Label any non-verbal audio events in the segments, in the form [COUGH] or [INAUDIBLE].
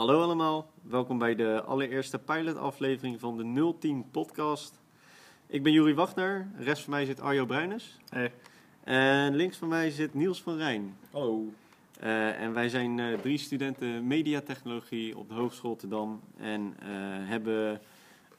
Hallo allemaal, welkom bij de allereerste pilotaflevering van de 010 podcast. Ik ben Juri Wagner, rechts van mij zit Arjo Bruines. Hey. En links van mij zit Niels van Rijn. Hallo. Eh, en wij zijn eh, drie studenten mediatechnologie op de Hogeschool te Dam. En eh, hebben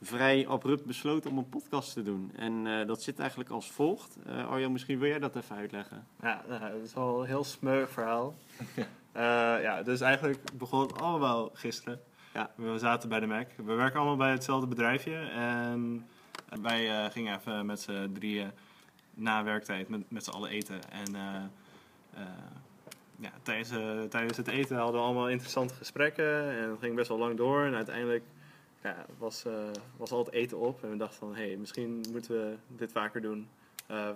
vrij abrupt besloten om een podcast te doen. En eh, dat zit eigenlijk als volgt. Eh, Arjo, misschien wil jij dat even uitleggen. Ja, nou, het is wel een heel smeuig verhaal. [LAUGHS] Eh, ja, dus eigenlijk begon het allemaal gisteren. Ja. We zaten bij de Mac. We werken allemaal bij hetzelfde bedrijfje. En wij eh, gingen even met z'n drieën na werktijd met, met z'n allen eten. En eh, ja, tijdens, tijdens het eten hadden we allemaal interessante gesprekken. En het ging best wel lang door. En uiteindelijk ja, was, was al het eten op. En we dachten van, hé, hey, misschien moeten we dit vaker doen. Eh, eh,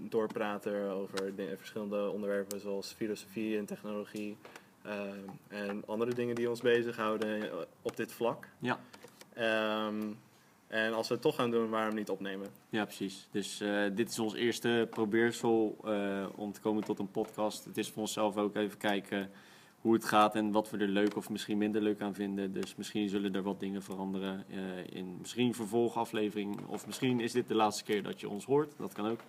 doorpraten over de verschillende onderwerpen zoals filosofie en technologie. eh, en andere dingen die ons bezighouden op dit vlak. Ja. Ehm, en als we het toch gaan doen, waarom niet opnemen? Ja, precies. Dus dit is ons eerste probeersel eh, om te komen tot een podcast. Het is voor onszelf ook even kijken hoe het gaat en wat we er leuk of misschien minder leuk aan vinden. Dus misschien zullen er wat dingen veranderen eh, in misschien vervolgaflevering. Of misschien is dit de laatste keer dat je ons hoort. Dat kan ook.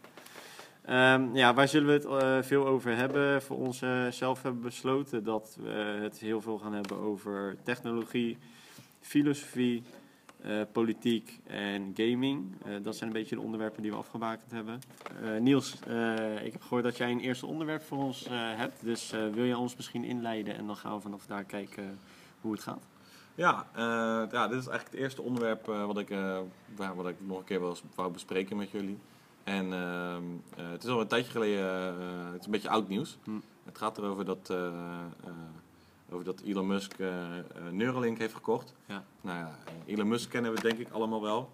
Ehm, ja, waar zullen we het eh, veel over hebben? Voor onszelf hebben we besloten dat we het heel veel gaan hebben over technologie, filosofie, eh, politiek en gaming. Eh, dat zijn een beetje de onderwerpen die we afgebakend hebben. Eh, Niels, ik heb gehoord dat jij een eerste onderwerp voor ons hebt. Dus wil je ons misschien inleiden en dan gaan we vanaf daar kijken hoe het gaat? Ja, ja, dit is eigenlijk het eerste onderwerp wat, ik, waar- wat ik nog een keer wel wou bespreken met jullie. En het is al een tijdje geleden, het is een beetje oud nieuws. Hm. Het gaat erover dat, over dat Elon Musk eh, eh, Neuralink heeft gekocht. Ja. Nou ja, Elon Musk kennen we denk ik allemaal wel.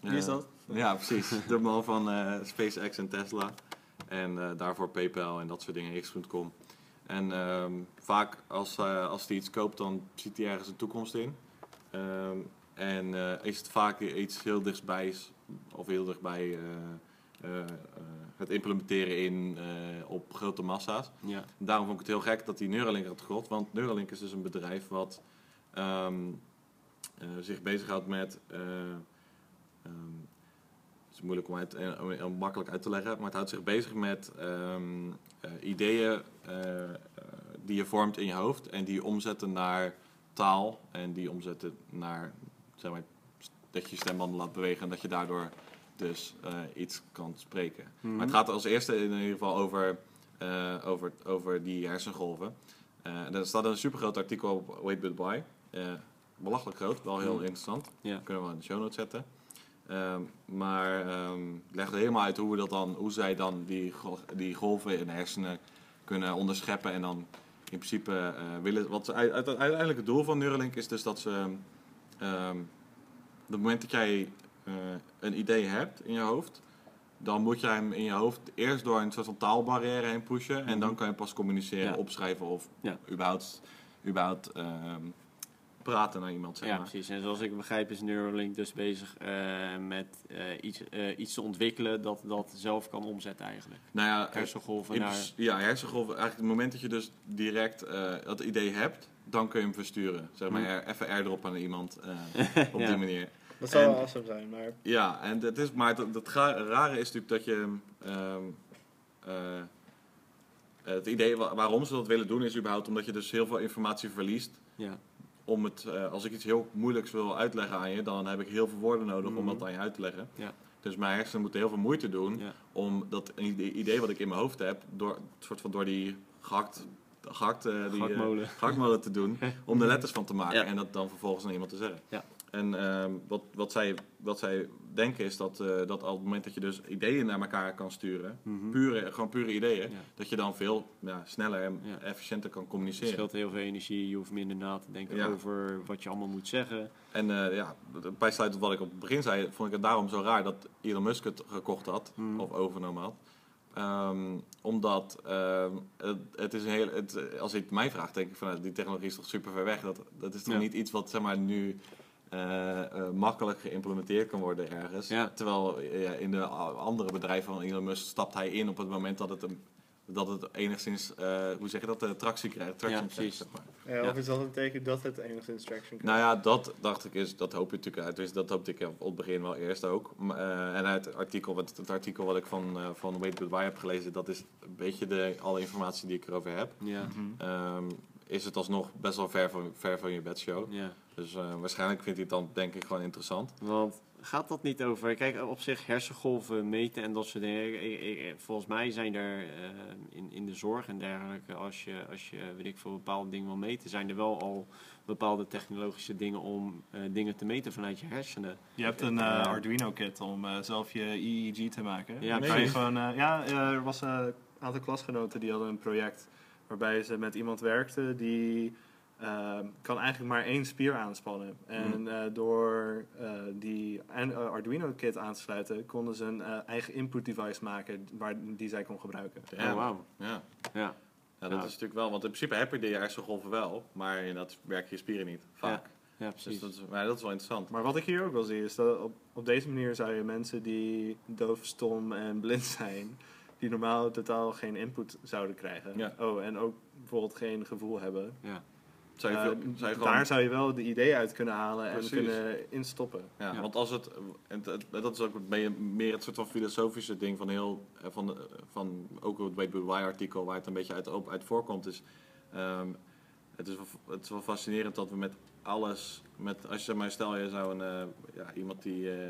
Wie is Eh, dat? Ja, precies. [LAUGHS] De man van eh, SpaceX en Tesla. En eh, daarvoor PayPal en dat soort dingen, X.com. En ehm, vaak als, eh, als hij iets koopt, dan ziet hij ergens een toekomst in. Ehm, en eh, is het vaak iets heel dichtbij, of heel dichtbij eh, eh, eh, het implementeren in, eh, op grote massa's. Ja. Daarom vond ik het heel gek dat hij Neuralink had gekocht. Want Neuralink is dus een bedrijf wat ehm, eh, zich bezighoudt met. eh, ehm, het is moeilijk om, uit, om makkelijk uit te leggen, maar het houdt zich bezig met ehm, eh, ideeën die je vormt in je hoofd en die je omzetten naar taal en die omzetten naar zeg maar, dat je je stembanden laat bewegen en dat je daardoor dus eh, iets kan spreken. Maar het gaat als eerste in ieder geval over, eh, over, over die hersengolven. Eh, er staat een supergroot artikel op Wait But Why. Belachelijk groot, wel heel Mhm. interessant. Kunnen we in de show notes zetten. Ehm, maar ehm legde helemaal uit hoe, we dat dan, hoe zij dan die, die golven in de hersenen kunnen onderscheppen. En dan in principe willen. Wat ze, uit, uit- uiteindelijk het doel van Neuralink is dus dat ze. ehm, op het moment dat jij eh, een idee hebt in je hoofd, dan moet jij hem in je hoofd eerst door een soort van taalbarrière heen pushen. En dan Mhm. kan je pas communiceren, Ja. opschrijven of Ja. überhaupt, überhaupt ehm, praten naar iemand. Zeg ja, maar. precies. En zoals ik begrijp is Neuralink dus bezig eh, met eh, iets, iets te ontwikkelen dat dat zelf kan omzetten eigenlijk. Nou ja, Hersengolven naar... ja, hersengolven. Eigenlijk het moment dat je dus direct dat idee hebt, dan kun je hem versturen. Zeg maar, Hm. er- even airdrop aan iemand [LAUGHS] op Ja. die manier. Dat zou wel awesome zijn, maar... Ja, en dat is, maar dat, rare is natuurlijk dat je. ehm, eh, het idee wa- waarom ze dat willen doen is überhaupt omdat je dus heel veel informatie verliest. Ja. Om het, eh, als ik iets heel moeilijks wil uitleggen aan je, dan heb ik heel veel woorden nodig om Mhm. dat aan je uit te leggen. Ja. Dus mijn hersenen moeten heel veel moeite doen Ja. om dat idee wat ik in mijn hoofd heb, door, soort van door die gehakt, gehakt, eh, die, eh, te doen, [LAUGHS] om er letters van te maken Ja. en dat dan vervolgens aan iemand te zeggen. En ehm, wat, wat, zij, wat zij denken is dat, eh, dat op het moment dat je dus ideeën naar elkaar kan sturen, Mhm. pure, gewoon pure ideeën, Ja. dat je dan veel ja, sneller en Ja. efficiënter kan Het communiceren. scheelt heel veel energie, je hoeft minder na te denken over wat je allemaal moet zeggen. En eh, ja, bijsluitend wat ik op het begin zei, vond ik het daarom zo raar dat Elon Musk het gekocht had, Mhm. of overgenomen had. Ehm, omdat ehm, het, het is een heel, het, als je het mij vraagt, denk ik van nou, die technologie is toch super ver weg. Dat, dat is toch niet iets wat zeg maar, nu makkelijk geïmplementeerd kan worden ergens. Ja. Terwijl eh, in de andere bedrijven van Elon Musk stapt hij in op het moment dat het dat het enigszins, eh, hoe zeg je dat, uh, tractie krijgt. Traction Ja, krijgt, precies. zeg maar. Ja, Ja. Of is dat een teken dat het enigszins traction krijgt? Nou ja, dat dacht ik is, dat hoop je natuurlijk uit. Dus dat hoopte ik op het begin wel eerst ook. Eh, en uit het artikel, wat, het artikel wat ik van, eh van Wait But Why heb gelezen, dat is een beetje de, alle informatie die ik erover heb. Ja. Ehm, is het alsnog best wel ver van, ver van je bedshow. ja. Dus eh, waarschijnlijk vindt hij het dan denk ik gewoon interessant. Want gaat dat niet over... Kijk, op zich hersengolven meten en dat soort dingen. Ik- ik- ik- volgens mij zijn er eh, in, in de zorg en dergelijke... Als je, als je, weet ik veel, bepaalde dingen wil meten... zijn er wel al bepaalde technologische dingen om eh, dingen te meten vanuit je hersenen. Je hebt een Ja. eh, Arduino kit om eh, zelf je EEG te maken. Ja, Dan kan je precies. gewoon, ja, er was een aantal klasgenoten die hadden een project waarbij ze met iemand werkten die eh, kan eigenlijk maar één spier aanspannen. En eh, door eh, die eh, Arduino kit aan te sluiten konden ze een eigen input device maken waar, die zij kon gebruiken. Ja. Oh, wauw. Ja. Ja, Ja, dat Ja. is natuurlijk wel, want in principe heb je de hersengolven wel, maar inderdaad werken je spieren niet, vaak. ja Dus precies. dat is, maar dat is wel interessant. Maar wat ik hier ook wel zie is dat op, op deze manier zou je mensen die doof, stom en blind zijn, die normaal totaal geen input zouden krijgen. Ja. Oh, en ook bijvoorbeeld geen gevoel hebben. Ja. Zou je, Eh, veel- zou je gewoon, Daar zou je wel de idee uit kunnen halen Precies. en kunnen instoppen. ja, Ja. Want als het, en het- dat is ook meer, meer het soort van filosofische ding van heel, eh, van, de- van ook het Wait But Why artikel waar het een beetje uit, op- uit voorkomt is, ehm, het is, wel, het is wel fascinerend dat we met alles, met, als je zeg maar, stel je zou een, eh, ja, iemand die eh,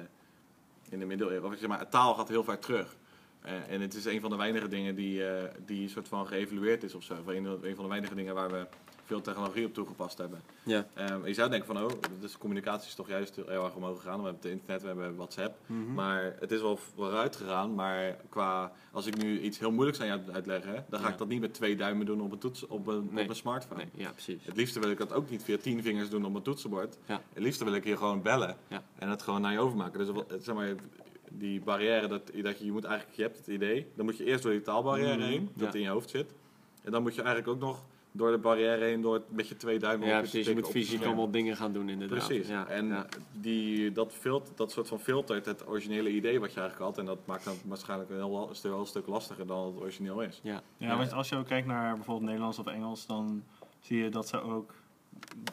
in de middeleeuwen, of zeg maar, taal gaat heel ver terug. Eh, en het is een van de weinige dingen die, eh, die soort van geëvalueerd is of zo. Of Een, een van de weinige dingen waar we veel technologie op toegepast hebben. Ja. Ehm, je zou denken van, oh, dus communicatie is toch juist heel erg omhoog gegaan. We hebben het internet, we hebben WhatsApp. Mhm. Maar het is wel vooruit gegaan. Maar qua, als ik nu iets heel moeilijks aan jou uitleggen, dan ga Ja. ik dat niet met twee duimen doen op een, toets, op een, Nee. op een smartphone. Nee, ja, precies. Het liefste wil ik dat ook niet via tien vingers doen op een toetsenbord. Ja. Het liefste wil ik hier gewoon bellen en het gewoon naar je overmaken. Dus wat- zeg maar, die barrière, dat, dat je, je moet eigenlijk, je hebt het idee, dan moet je eerst door die taalbarrière Mhm, heen, dat in je hoofd zit. En dan moet je eigenlijk ook nog door de barrière heen, door het met je twee duimen Ja, op precies. Je moet fysiek allemaal dingen gaan doen inderdaad. Precies. Ja, en ja. Die, dat, filtert, dat soort van filtert het originele idee wat je eigenlijk had. En dat maakt het waarschijnlijk een heel, een stuk, wel een stuk lastiger dan het origineel is. Ja. Ja, want als je ook kijkt naar bijvoorbeeld Nederlands of Engels, dan zie je dat ze ook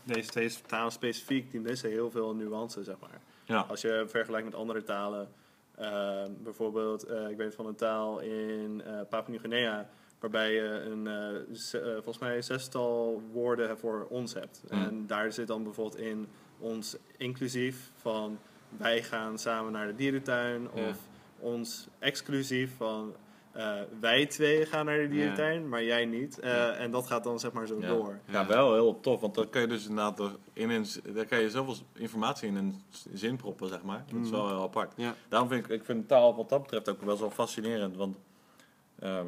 deze twee talen specifiek, die missen heel veel nuance, zeg maar. Ja. Als je vergelijkt met andere talen, eh, bijvoorbeeld, eh, ik weet van een taal in eh Papua-Nieuw-Guinea, waarbij je een, eh, eh, volgens mij zestal woorden voor ons hebt. Hmm. En daar zit dan bijvoorbeeld in ons inclusief van wij gaan samen naar de dierentuin, Ja. of ons exclusief van eh, wij twee gaan naar de dierentuin, maar jij niet. Eh, Ja. En dat gaat dan zeg maar zo Ja. door. Ja, wel heel tof, want dan kan je dus inderdaad er in een, daar kan je zoveel informatie in een zin proppen, zeg maar. Dat is wel heel apart. Ja. Daarom vind ik, ik vind taal wat dat betreft ook wel zo fascinerend, want ehm,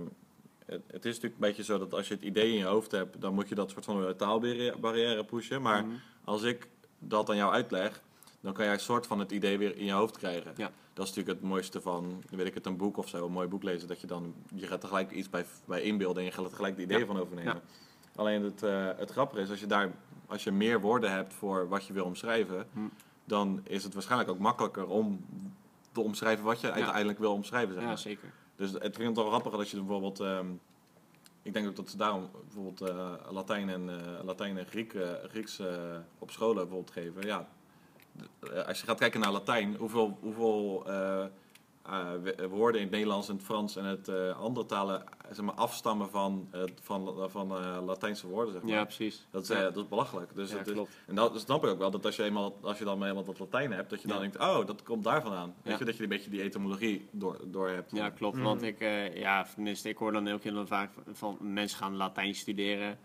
het, het is natuurlijk een beetje zo dat als je het idee in je hoofd hebt, dan moet je dat soort van taalbarrière pushen. Maar Mhm. als ik dat aan jou uitleg, dan kan jij een soort van het idee weer in je hoofd krijgen. Ja. Dat is natuurlijk het mooiste van, weet ik het, een boek of zo, een mooi boek lezen, dat je dan, je gaat er gelijk iets bij, bij inbeelden en je gaat er gelijk de ideeën Ja. van overnemen. Ja. Alleen het, eh, het grappige is, als je daar, als je meer woorden hebt voor wat je wil omschrijven, Hm. dan is het waarschijnlijk ook makkelijker om te omschrijven wat je uiteindelijk wil omschrijven. Zeg ja, maar. zeker. Dus het vind ik wel grappig dat je bijvoorbeeld, ehm, ik denk ook dat ze daarom bijvoorbeeld eh, Latijn en, eh, Latijn en Griek, eh, Grieks op scholen bijvoorbeeld geven. Ja, als je gaat kijken naar Latijn, hoeveel, hoeveel eh, eh, woorden in het Nederlands en het Frans en het eh, andere talen zeg maar, afstammen van, van, van Latijnse woorden. Zeg maar. Ja, precies. Dat is, Ja. dat is belachelijk. Dus Ja, dat is, klopt. en dat snap ik ook wel, dat als je, eenmaal, als je dan eenmaal dat Latijn hebt, dat je dan Ja. denkt, oh, dat komt daar vandaan. Weet je, dat je een beetje die etymologie door, door hebt. Ja, klopt. Mhm. Want ik, ja, tenminste, ik hoor dan ook heel vaak van, van mensen gaan Latijn studeren.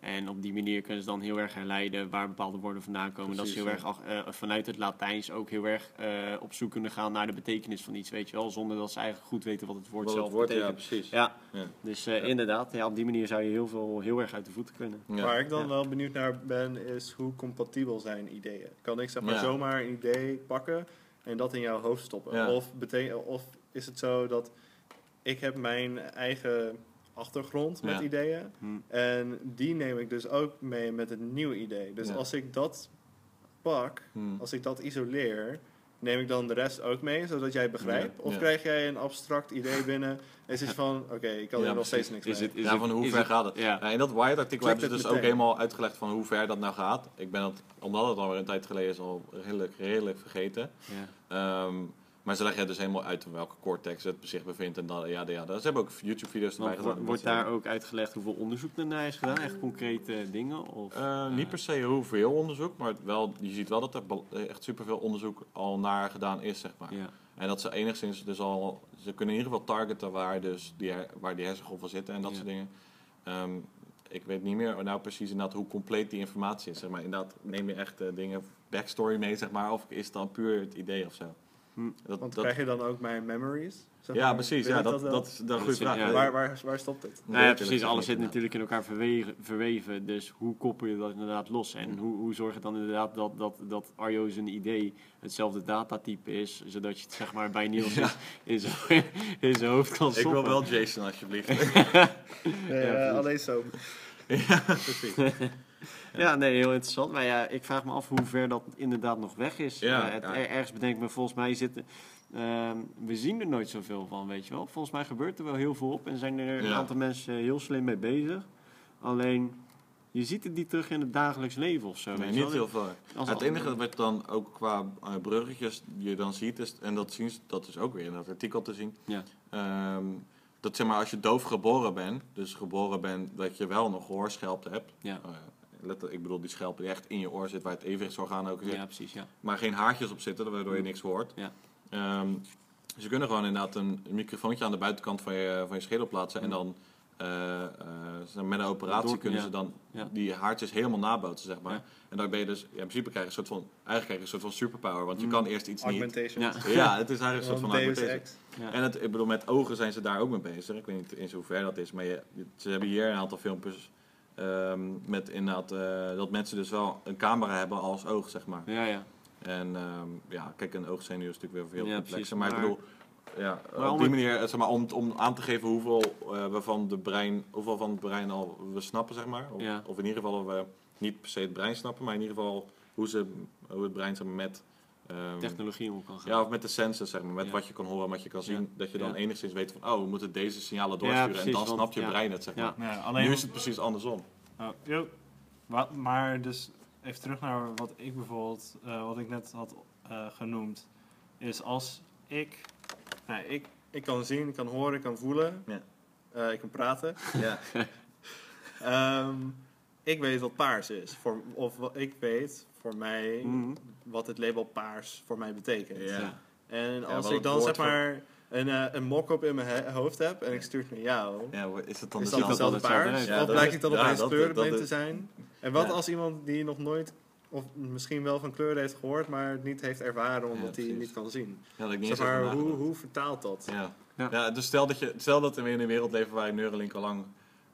En op die manier kunnen ze dan heel erg herleiden waar bepaalde woorden vandaan komen. dat ze heel erg eh, vanuit het Latijns ook heel erg eh, op zoek kunnen gaan naar de betekenis van iets, weet je wel. Zonder dat ze eigenlijk goed weten wat het woord Wat zelf het woord, ja, betekent. precies. Ja, Ja. dus eh, inderdaad, ja, op die manier zou je heel veel heel erg uit de voeten kunnen. Ja. Waar ik dan Ja. wel benieuwd naar ben, is hoe compatibel zijn ideeën. Kan ik zeg maar Ja. zomaar een idee pakken en dat in jouw hoofd stoppen? Ja. Of, of is het zo dat ik heb mijn eigen achtergrond met Ja. ideeën Hm. en die neem ik dus ook mee met een nieuw idee. Dus Ja. als ik dat pak, Hmm. als ik dat isoleer, neem ik dan de rest ook mee, zodat jij het begrijpt? Ja, Of ja. krijg jij een abstract idee binnen en is het van, oké, ik kan Ja, er nog steeds niks Is mee? het, is ja, het- van hoe ver het- gaat het? Ja. Ja, in dat Wired-artikel hebben ze het dus ook helemaal uitgelegd van hoe ver dat nou gaat. Ik ben het, omdat het alweer een tijd geleden is, al redelijk, redelijk vergeten. ja. Maar ze leggen dus helemaal uit welke cortex het zich bevindt en dan, ja, ja, Ze hebben ook YouTube-video's erbij gedaan. wordt, wordt daar ook uitgelegd hoeveel onderzoek ernaar is gedaan? Echt concrete dingen? Of, Eh, niet per se hoeveel onderzoek, maar wel, je ziet wel dat er bel- echt superveel onderzoek al naar gedaan is, zeg maar. Ja. En dat ze enigszins dus al, ze kunnen in ieder geval targeten waar, dus die, waar die hersengolven zitten en dat Ja. soort dingen. Ehm, ik weet niet meer nou precies inderdaad hoe compleet die informatie is. Zeg maar. Inderdaad, neem je echt eh, dingen, backstory mee, zeg maar, of is het dan puur het idee of zo? Dat, Want dat- krijg je dan ook mijn memories? Zeg ja, maar? precies. Ja, dat, wel? dat is een goede Dat vraag. ja. Waar, waar, waar stopt het? Ja, ik precies. Alles zit natuurlijk in elkaar verweven, verweven. Dus hoe koppel je dat inderdaad los? En hoe, hoe zorg je dan inderdaad dat, dat, dat Arjo zijn idee hetzelfde datatype is, zodat je het zeg maar bij Niels [LAUGHS] Ja. in zijn- in zijn hoofd kan niet. Ik stoppen? wil wel Jason, alsjeblieft. [LAUGHS] Nee, alleen zo. Ja, [LAUGHS] precies. Ja, nee, heel interessant. Maar ja, ik vraag me af hoe ver dat inderdaad nog weg is. Ja, het, ja. er- Ergens bedenk ik me, volgens mij zitten... ehm, we zien er nooit zoveel van, weet je wel. Volgens mij gebeurt er wel heel veel op en zijn er een aantal mensen heel slim mee bezig. Alleen, je ziet het niet terug in het dagelijks leven of zo. Nee, niet heel veel. Als- het enige wat dan ook qua eh, bruggetjes je dan ziet, is, en dat, zien, dat is ook weer in dat artikel te zien, Ja. ehm, dat zeg maar als je doof geboren bent, dus geboren bent dat je wel nog gehoorschelpte hebt, Ja. let- ik bedoel die schelp die echt in je oor zit, waar het evenwichtsorgaan ook zit, ja, precies, ja. maar geen haartjes op zitten, waardoor je niks hoort. Ja. Ehm, ze kunnen gewoon inderdaad een, een microfoontje aan de buitenkant van je, van je schedel plaatsen en dan eh, eh, met een operatie Door- kunnen ja. ze dan Ja. die haartjes helemaal nabootsen, zeg maar. Ja. En dan ben je dus, ja, in principe krijg je een soort van, eigenlijk krijg je een soort van superpower, want je Mm. kan eerst iets niet. Augmentation. Ja. Ja, het is eigenlijk een soort van augmentation. En het, ik bedoel, met ogen zijn ze daar ook mee bezig. Ik weet niet in zover dat is, maar je, ze hebben hier een aantal filmpjes ehm, met inderdaad eh, dat mensen dus wel een camera hebben als oog, zeg maar. Ja, ja. En ehm, ja, kijk, een oogzenuw is natuurlijk weer veel Ja, complexer. precies, Maar, ik maar- bedoel, ja, Maar op die manier, eh, zeg maar, om, om aan te geven hoeveel eh, we van de brein, hoeveel van het brein al we snappen, zeg maar. Of, Ja. of in ieder geval we niet per se het brein snappen, maar in ieder geval hoe, ze, hoe het brein zeg maar, met ehm, Technologie om kan gaan. ja, of met de senses, zeg maar, met Ja. wat je kan horen en wat je kan zien. Ja. Dat je dan Ja. enigszins weet van, oh, we moeten deze signalen Ja, doorsturen. precies, en dan want- snap je ja. brein het, zeg maar. Ja, alleen... Nu is het precies andersom. Oh, yo. Wat, maar dus even terug naar wat ik bijvoorbeeld, eh, wat ik net had eh, genoemd, is als ik, nou, ik, ik kan zien, ik kan horen, ik kan voelen, Ja. eh, ik kan praten. [LAUGHS] Ja. [LAUGHS] Ehm, ik weet wat paars is, voor, of ik weet voor mij Mhm. wat het label paars voor mij betekent. Ja. En als ik dan zeg voor- maar een, eh, een mock-up in mijn hoofd heb en ik stuur het naar jou, Ja, is het dan is dezelfde? dat hetzelfde paars? Ja, of dat blijkt het dan ja, dat- kleurenblind dat te zijn? En wat Ja. als iemand die nog nooit, of misschien wel van kleuren heeft gehoord, maar het niet heeft ervaren omdat hij precies. niet kan zien? Ja, dat ik niet Zeg eens over maar, hoe, hoe vertaalt dat? Ja. Ja. Ja. dus stel dat, je, stel dat we in een wereld leven waarin Neuralink al lang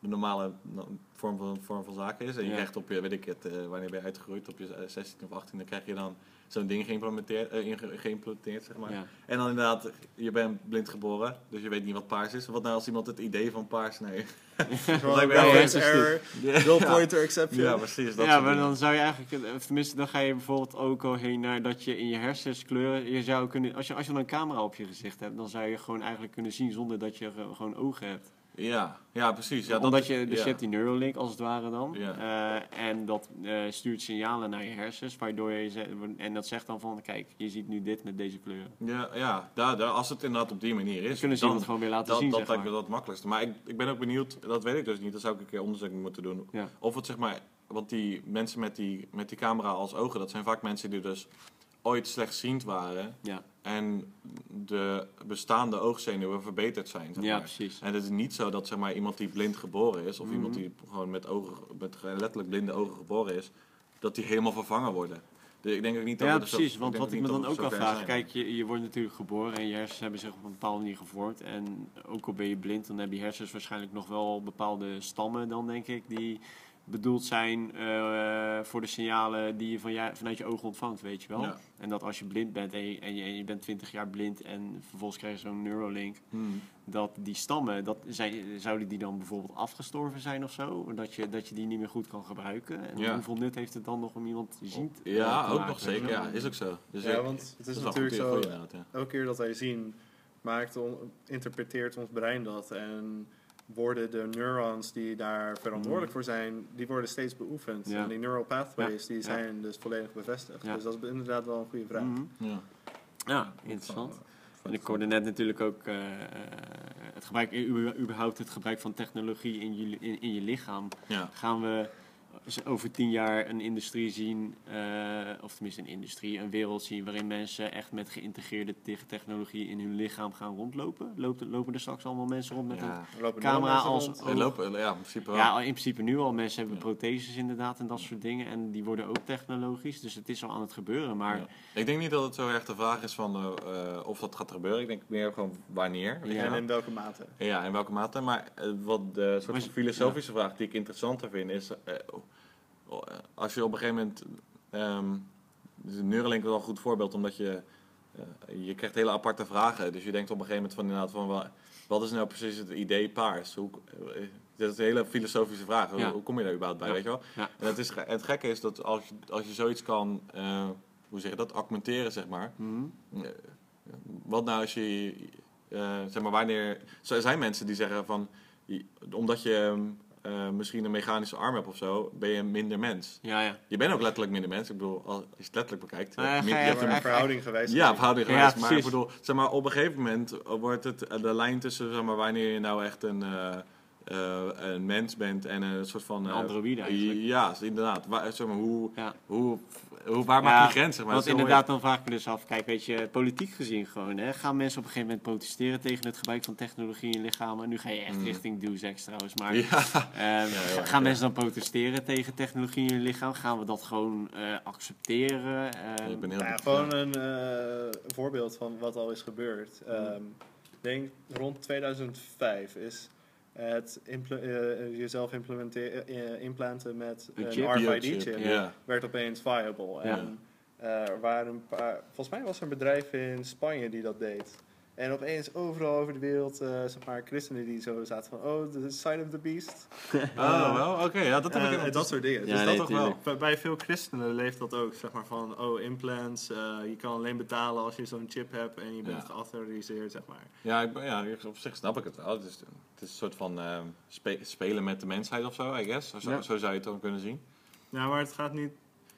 de normale no- vorm van, vorm van zaken is. En je Ja. krijgt op je, weet ik het, eh, wanneer ben je uitgegroeid, op je eh, 16 of 18, dan krijg je dan zo'n ding geïmplementeerd, eh, inge- geïmplementeerd, zeg maar. Ja. En dan inderdaad, je bent blind geboren, dus je weet niet wat paars is. Wat nou als iemand het idee van paars, nee. [LAUGHS] Gewoon error, pointer exception. ja precies. Dat ja, maar dan zou je eigenlijk, tenminste, dan ga je bijvoorbeeld ook al heen naar dat je in je hersens kleuren. Je zou kunnen, als je, als je dan een camera op je gezicht hebt, dan zou je gewoon eigenlijk kunnen zien zonder dat je ge- gewoon ogen hebt. Ja, ja, precies. Ja, dat Omdat je, dus ja. je hebt die Neuralink als het ware dan. Ja. Eh, en dat eh, stuurt signalen naar je hersens, waardoor je, en dat zegt dan van, kijk, je ziet nu dit met deze kleuren. Ja, ja daar, daar, als het inderdaad op die manier Dan is, kunnen ze dan, gewoon weer laten dat, zien, dat lijkt me dat het makkelijkste. Maar ik, ik ben ook benieuwd, dat weet ik dus niet, daar zou ik een keer onderzoek moeten doen. Ja. Of het zeg maar, want die mensen met die, met die camera als ogen, dat zijn vaak mensen die dus ooit slechtziend waren Ja, en de bestaande oogzenuwen verbeterd zijn. Zeg ja maar. precies. En het is niet zo dat zeg maar, iemand die blind geboren is, of Mhm. iemand die gewoon met, ogen, met letterlijk blinde ogen geboren is, dat die helemaal vervangen worden. Dus ik denk ook niet dat Ja, er zo- precies. Want wat ik me dan ook afvraag, kijk, je, je wordt natuurlijk geboren en je hersens hebben zich op een bepaalde manier gevormd. En ook al ben je blind, dan hebben je hersens waarschijnlijk nog wel bepaalde stammen dan, denk ik, die bedoeld zijn eh, voor de signalen die je, van je vanuit je ogen ontvangt, weet je wel. Ja. En dat als je blind bent en je, en je, en je bent 20 jaar blind en vervolgens krijg je zo'n Neuralink, Hmm. dat die stammen, dat zijn, zouden die dan bijvoorbeeld afgestorven zijn of zo? Dat je, dat je die niet meer goed kan gebruiken? En Ja. hoeveel nut heeft het dan nog om iemand te zien? te- Ja, te ook maken, nog zeker. Ja, is ook zo. Dus ja, ik- want het is natuurlijk zo, elke keer dat wij zien, maakt on- interpreteert ons brein dat. En worden de neurons die daar verantwoordelijk voor zijn, die worden steeds beoefend. Ja. En die neural pathways, die Ja. zijn dus volledig bevestigd. Ja. Dus dat is inderdaad wel een goede vraag. Mhm. Ja. Ja, interessant. En ik hoorde net natuurlijk ook eh, het gebruik, u- überhaupt het gebruik van technologie in je, in, in je lichaam. Ja. Gaan we over tien jaar een industrie zien, eh, of tenminste een industrie, een wereld zien waarin mensen echt met geïntegreerde te- technologie in hun lichaam gaan rondlopen? Lopen, lopen er straks allemaal mensen rond met een Ja. Lopen Camera als- lopen, ja, in principe wel. Ja, in principe nu al. Mensen hebben Ja. protheses inderdaad en dat soort dingen. En die worden ook technologisch. Dus het is al aan het gebeuren. Maar Ja. Ik denk niet dat het zo erg de vraag is van eh, eh, of dat gaat gebeuren. Ik denk meer gewoon wanneer. En in welke mate? Ja, in welke mate. Maar wat de soort Maar filosofische vraag die ik interessanter vind is... als je op een gegeven moment... ehm dus Neuralink is wel een goed voorbeeld, omdat je... eh, je krijgt hele aparte vragen. Dus je denkt op een gegeven moment van inderdaad van... wa- Wat is nou precies het idee paars? Hoe, eh, dat is een hele filosofische vraag. Hoe, Ja. hoe kom je daar überhaupt bij, Ja. weet je wel? Ja. En het, is, het gekke is dat als je, als je zoiets kan... eh, hoe zeg je dat? Augmenteren, zeg maar. Mhm. Wat nou als je, zeg maar, wanneer. Er zijn mensen die zeggen van, omdat je eh, misschien een mechanische arm hebt of zo, ben je minder mens. ja, ja. Je bent ook letterlijk minder mens. Ik bedoel, als je het letterlijk bekijkt. Je hebt Ja, hebt een- verhouding geweest. ja, verhouding Ja, geweest. maar ik bedoel, zeg maar, op een gegeven moment wordt het eh, de lijn tussen, zeg maar, wanneer je nou echt een, eh, eh, een mens bent en een soort van... Een eh, androïde eigenlijk. Ja, inderdaad. Waar, zeg maar, hoe, Ja. hoe, hoe, waar Ja, maak je die grens? Zeg maar? Want inderdaad, dan vraag ik me dus af, kijk, weet je, politiek gezien gewoon, hè, gaan mensen op een gegeven moment protesteren tegen het gebruik van technologie in lichamen? Nu ga je echt Mm. richting Deus Ex trouwens, maar. Ja. ehm, [LAUGHS] gaan ja. mensen dan protesteren tegen technologie in hun lichaam? Gaan we dat gewoon eh, accepteren? Ehm, Ik ben heel Nou ja, gewoon een eh, voorbeeld van wat al is gebeurd. Ehm, Ik denk rond 2005 is het impl- eh, jezelf implementeren, eh, implanten met Een een, chip? RFID-chip Ja. werd opeens viable. En eh, er waren een paar, volgens mij was er een bedrijf in Spanje die dat deed. En opeens overal over de wereld, eh, zeg maar, christenen die zo zaten van, oh, the sign of the beast. Oh, [LAUGHS] wel? Oké, ja, dat heb ik Eh, dat soort dingen. Ja, dus nee, dat toch wel. Bij, bij veel christenen leeft dat ook, zeg maar van, oh, implants, eh, je kan alleen betalen als je zo'n chip hebt en je bent Ja. geautoriseerd, zeg maar. Ja, ik, ja, op zich snap ik het wel. Het is, het is een soort van eh, spe- spelen met de mensheid of zo, I guess. Zo, Ja. zo zou je het dan kunnen zien. Nou, maar het gaat niet,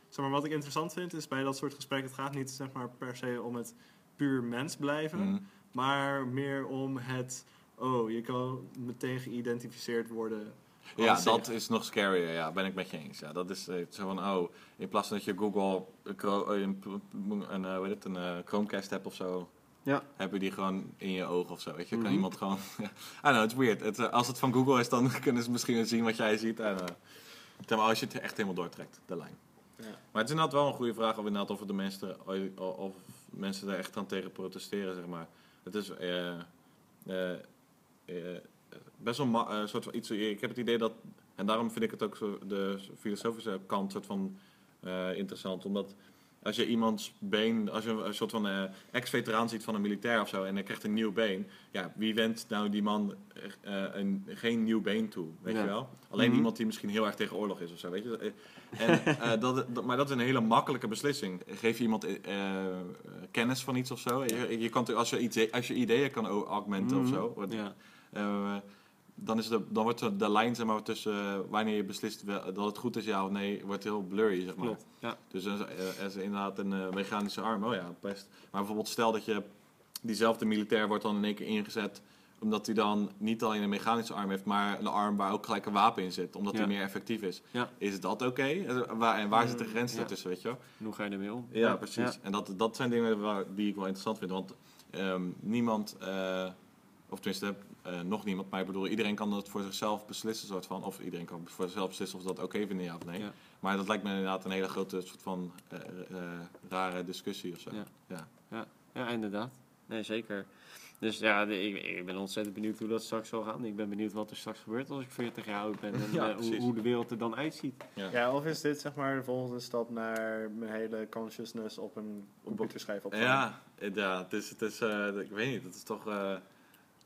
zeg maar, wat ik interessant vind is bij dat soort gesprekken, het gaat niet, zeg maar, per se om het puur mens blijven, Mhm. Maar meer om het, oh, je kan meteen geïdentificeerd worden. Ja, dat is nog scarier, ja, ben ik met je eens. Ja, dat is eh, zo van, oh, in plaats van dat je Google een, een, een, hoe heet het, een Chromecast hebt of zo, Ja. heb je die gewoon in je oog of zo, weet je. Kan Mhm. iemand gewoon, [LAUGHS] I don't know, it's weird. Het, eh, als het van Google is, dan [LAUGHS] kunnen ze misschien zien wat jij ziet. En, maar als je het echt helemaal doortrekt, de lijn. Ja. Maar het is inderdaad wel een goede vraag of inderdaad of de mensen, of mensen er echt aan tegen protesteren, zeg maar. Het is eh, eh, eh, best wel eh, soort van iets. Ik heb het idee dat en daarom vind ik het ook zo de filosofische kant soort van interessant, omdat als je iemands been, als je een soort van eh, ex-veteraan ziet van een militair of zo en hij krijgt een nieuw been, ja, wie wenst nou die man eh, een, geen nieuw been toe, weet Ja. je wel? Alleen Mhm. iemand die misschien heel erg tegen oorlog is of zo, weet je? Eh, En, eh, [LAUGHS] dat, dat- maar dat is een hele makkelijke beslissing. Geef je iemand eh, eh, kennis van iets of zo? Je, je kan, als, je idee, als je ideeën kan augmenten of Mhm. zo, wat- Ja. Eh, dan, is de, dan wordt de, de lijn zeg maar, tussen eh, wanneer je beslist wel- dat het goed is, ja of nee, wordt heel blurry. Zeg maar. Klopt. Ja. Dus er is, er is inderdaad een eh, mechanische arm, oh ja, best. Maar bijvoorbeeld stel dat je diezelfde militair wordt dan in één keer ingezet omdat hij dan niet alleen een mechanische arm heeft, maar een arm waar ook gelijk een wapen in zit, omdat Ja. hij meer effectief is. Ja. Is dat oké? Eh, Waar, en waar zit de Mm, grens ja. daartussen, weet je wel? En Hoe ga je ermee om? Ja, precies. En dat, dat zijn dingen waar, die ik wel interessant vind. Want ehm, niemand, eh, of tenminste eh, nog niemand, maar ik bedoel, iedereen kan dat voor zichzelf beslissen, soort van. Of iedereen kan voor zichzelf beslissen of dat oké vinden, ja of nee. Ja. Maar dat lijkt me inderdaad een hele grote soort van eh, eh, rare discussie of zo. Ja. Ja. Ja, inderdaad. Nee, zeker. Dus ja, de- ik, ik ben ontzettend benieuwd hoe dat straks zal gaan. Ik ben benieuwd wat er straks gebeurt als ik 40 jaar oud ben. En [LAUGHS] Ja, hoe, hoe de wereld er dan uitziet. Ja, of is dit zeg maar de volgende stap naar mijn hele consciousness op een computerschijf op? Ja, ja het is, het is eh, ik weet niet, het is toch, eh,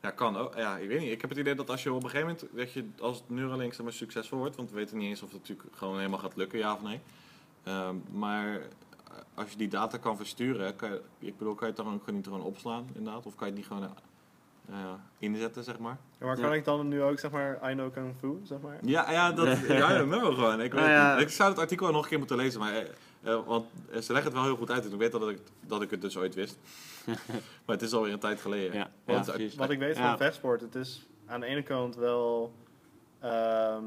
ja, kan ook, ja, ik weet niet. Ik heb het idee dat als je op een gegeven moment, dat je als Neuralink zeg maar succesvol wordt, want we weten niet eens of het natuurlijk gewoon helemaal gaat lukken, ja of nee. Ehm, maar als je die data kan versturen, kan je, ik bedoel, kan je het dan ook niet gewoon opslaan, inderdaad? Of kan je het niet gewoon eh, eh, inzetten, zeg maar? Ja, maar Ja. kan ik dan nu ook zeg maar I know kung fu, zeg maar? Ja, ja, dat, [LAUGHS] ja, I don't know gewoon. Ik, weet Nou ja. ik zou het artikel nog een keer moeten lezen, maar, eh, want ze leggen het wel heel goed uit. En ik weet dat ik, dat ik het dus ooit wist. [LAUGHS] maar het is alweer een tijd geleden. Ja, Want ja, het- precies. Wat ik weet Ja. van vechtsport, het is aan de ene kant wel ehm,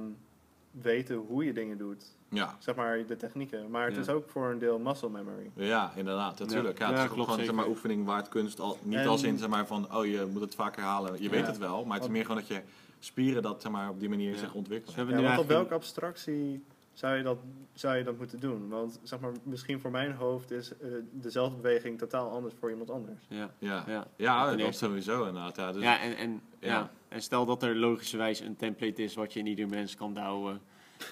weten hoe je dingen doet. ja. Zeg maar de technieken. Maar het Ja. is ook voor een deel muscle memory. Ja, inderdaad, natuurlijk. Ja, Ja, het is ook klopt, gewoon zeg maar, oefening waard kunst. Al, niet En- als in zeg maar, van, oh je moet het vaak herhalen. Je weet het wel, maar het is meer gewoon dat je spieren dat zeg maar, op die manier Ja. zich Dus ontwikkelen. we hebben Ja, op welke abstractie zou je, dat, zou je dat moeten doen? Want zeg maar, misschien voor mijn hoofd is eh, dezelfde beweging totaal anders voor iemand anders. Ja, Ja, ja. ja dat eerste. sowieso inderdaad. Ja, dus, ja, en, en, ja. ja. en stel dat er logischerwijs een template is wat je in ieder mens kan douwen.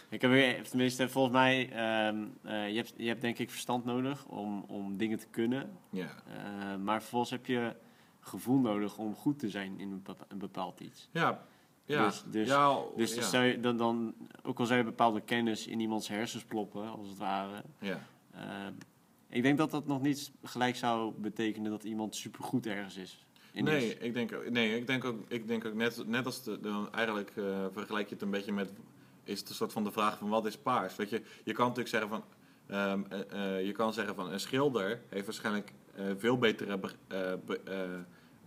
Ik heb weer, tenminste, volgens mij, ehm, eh, je, hebt, je hebt denk ik verstand nodig om, om dingen te kunnen. ja. Eh, maar vervolgens heb je gevoel nodig om goed te zijn in een bepaald iets. Ja, ja. Dus- dus- ja, Dus ja. stel je, dan, dan, ook al zou je bepaalde kennis in iemands hersens ploppen, als het ware. ja. ehm, ik denk dat dat nog niet gelijk zou betekenen dat iemand supergoed ergens is. Nee, ik denk, ook- nee, ik denk ook, ik denk ook net, net als de, de- eigenlijk eh, vergelijk je het een beetje met, is het een soort van de vraag van wat is paars? Weet je, je kan natuurlijk zeggen van, ehm, eh, eh, je kan zeggen van een schilder heeft waarschijnlijk eh, veel betere, be-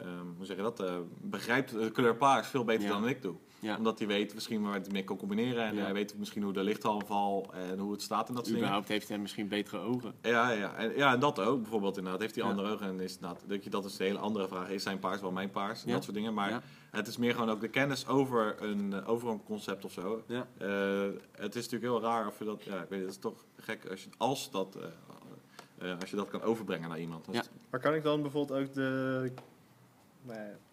eh, eh, ehm, hoe zeg je dat, eh, begrijpt de kleur paars veel beter Ja. dan ik doe. Ja. Omdat hij weet misschien waar hij het mee kan combineren en Ja. hij weet misschien hoe de lichtaanval en hoe het staat en dat soort dingen. Überhaupt heeft hij misschien betere ogen. Ja, ja. En, ja, en dat ook bijvoorbeeld inderdaad. Heeft hij Ja. andere ogen en is inderdaad, je, dat is een hele andere vraag. Is zijn paars wel mijn paars? En Ja. dat soort dingen. Maar Ja. het is meer gewoon ook de kennis over een, eh, over een concept of zo. Ja. Eh, het is natuurlijk heel raar of je dat, ja, ik weet het, het is toch gek als je, als dat, eh, eh, als je dat kan overbrengen naar iemand. Maar kan ik dan bijvoorbeeld ook de...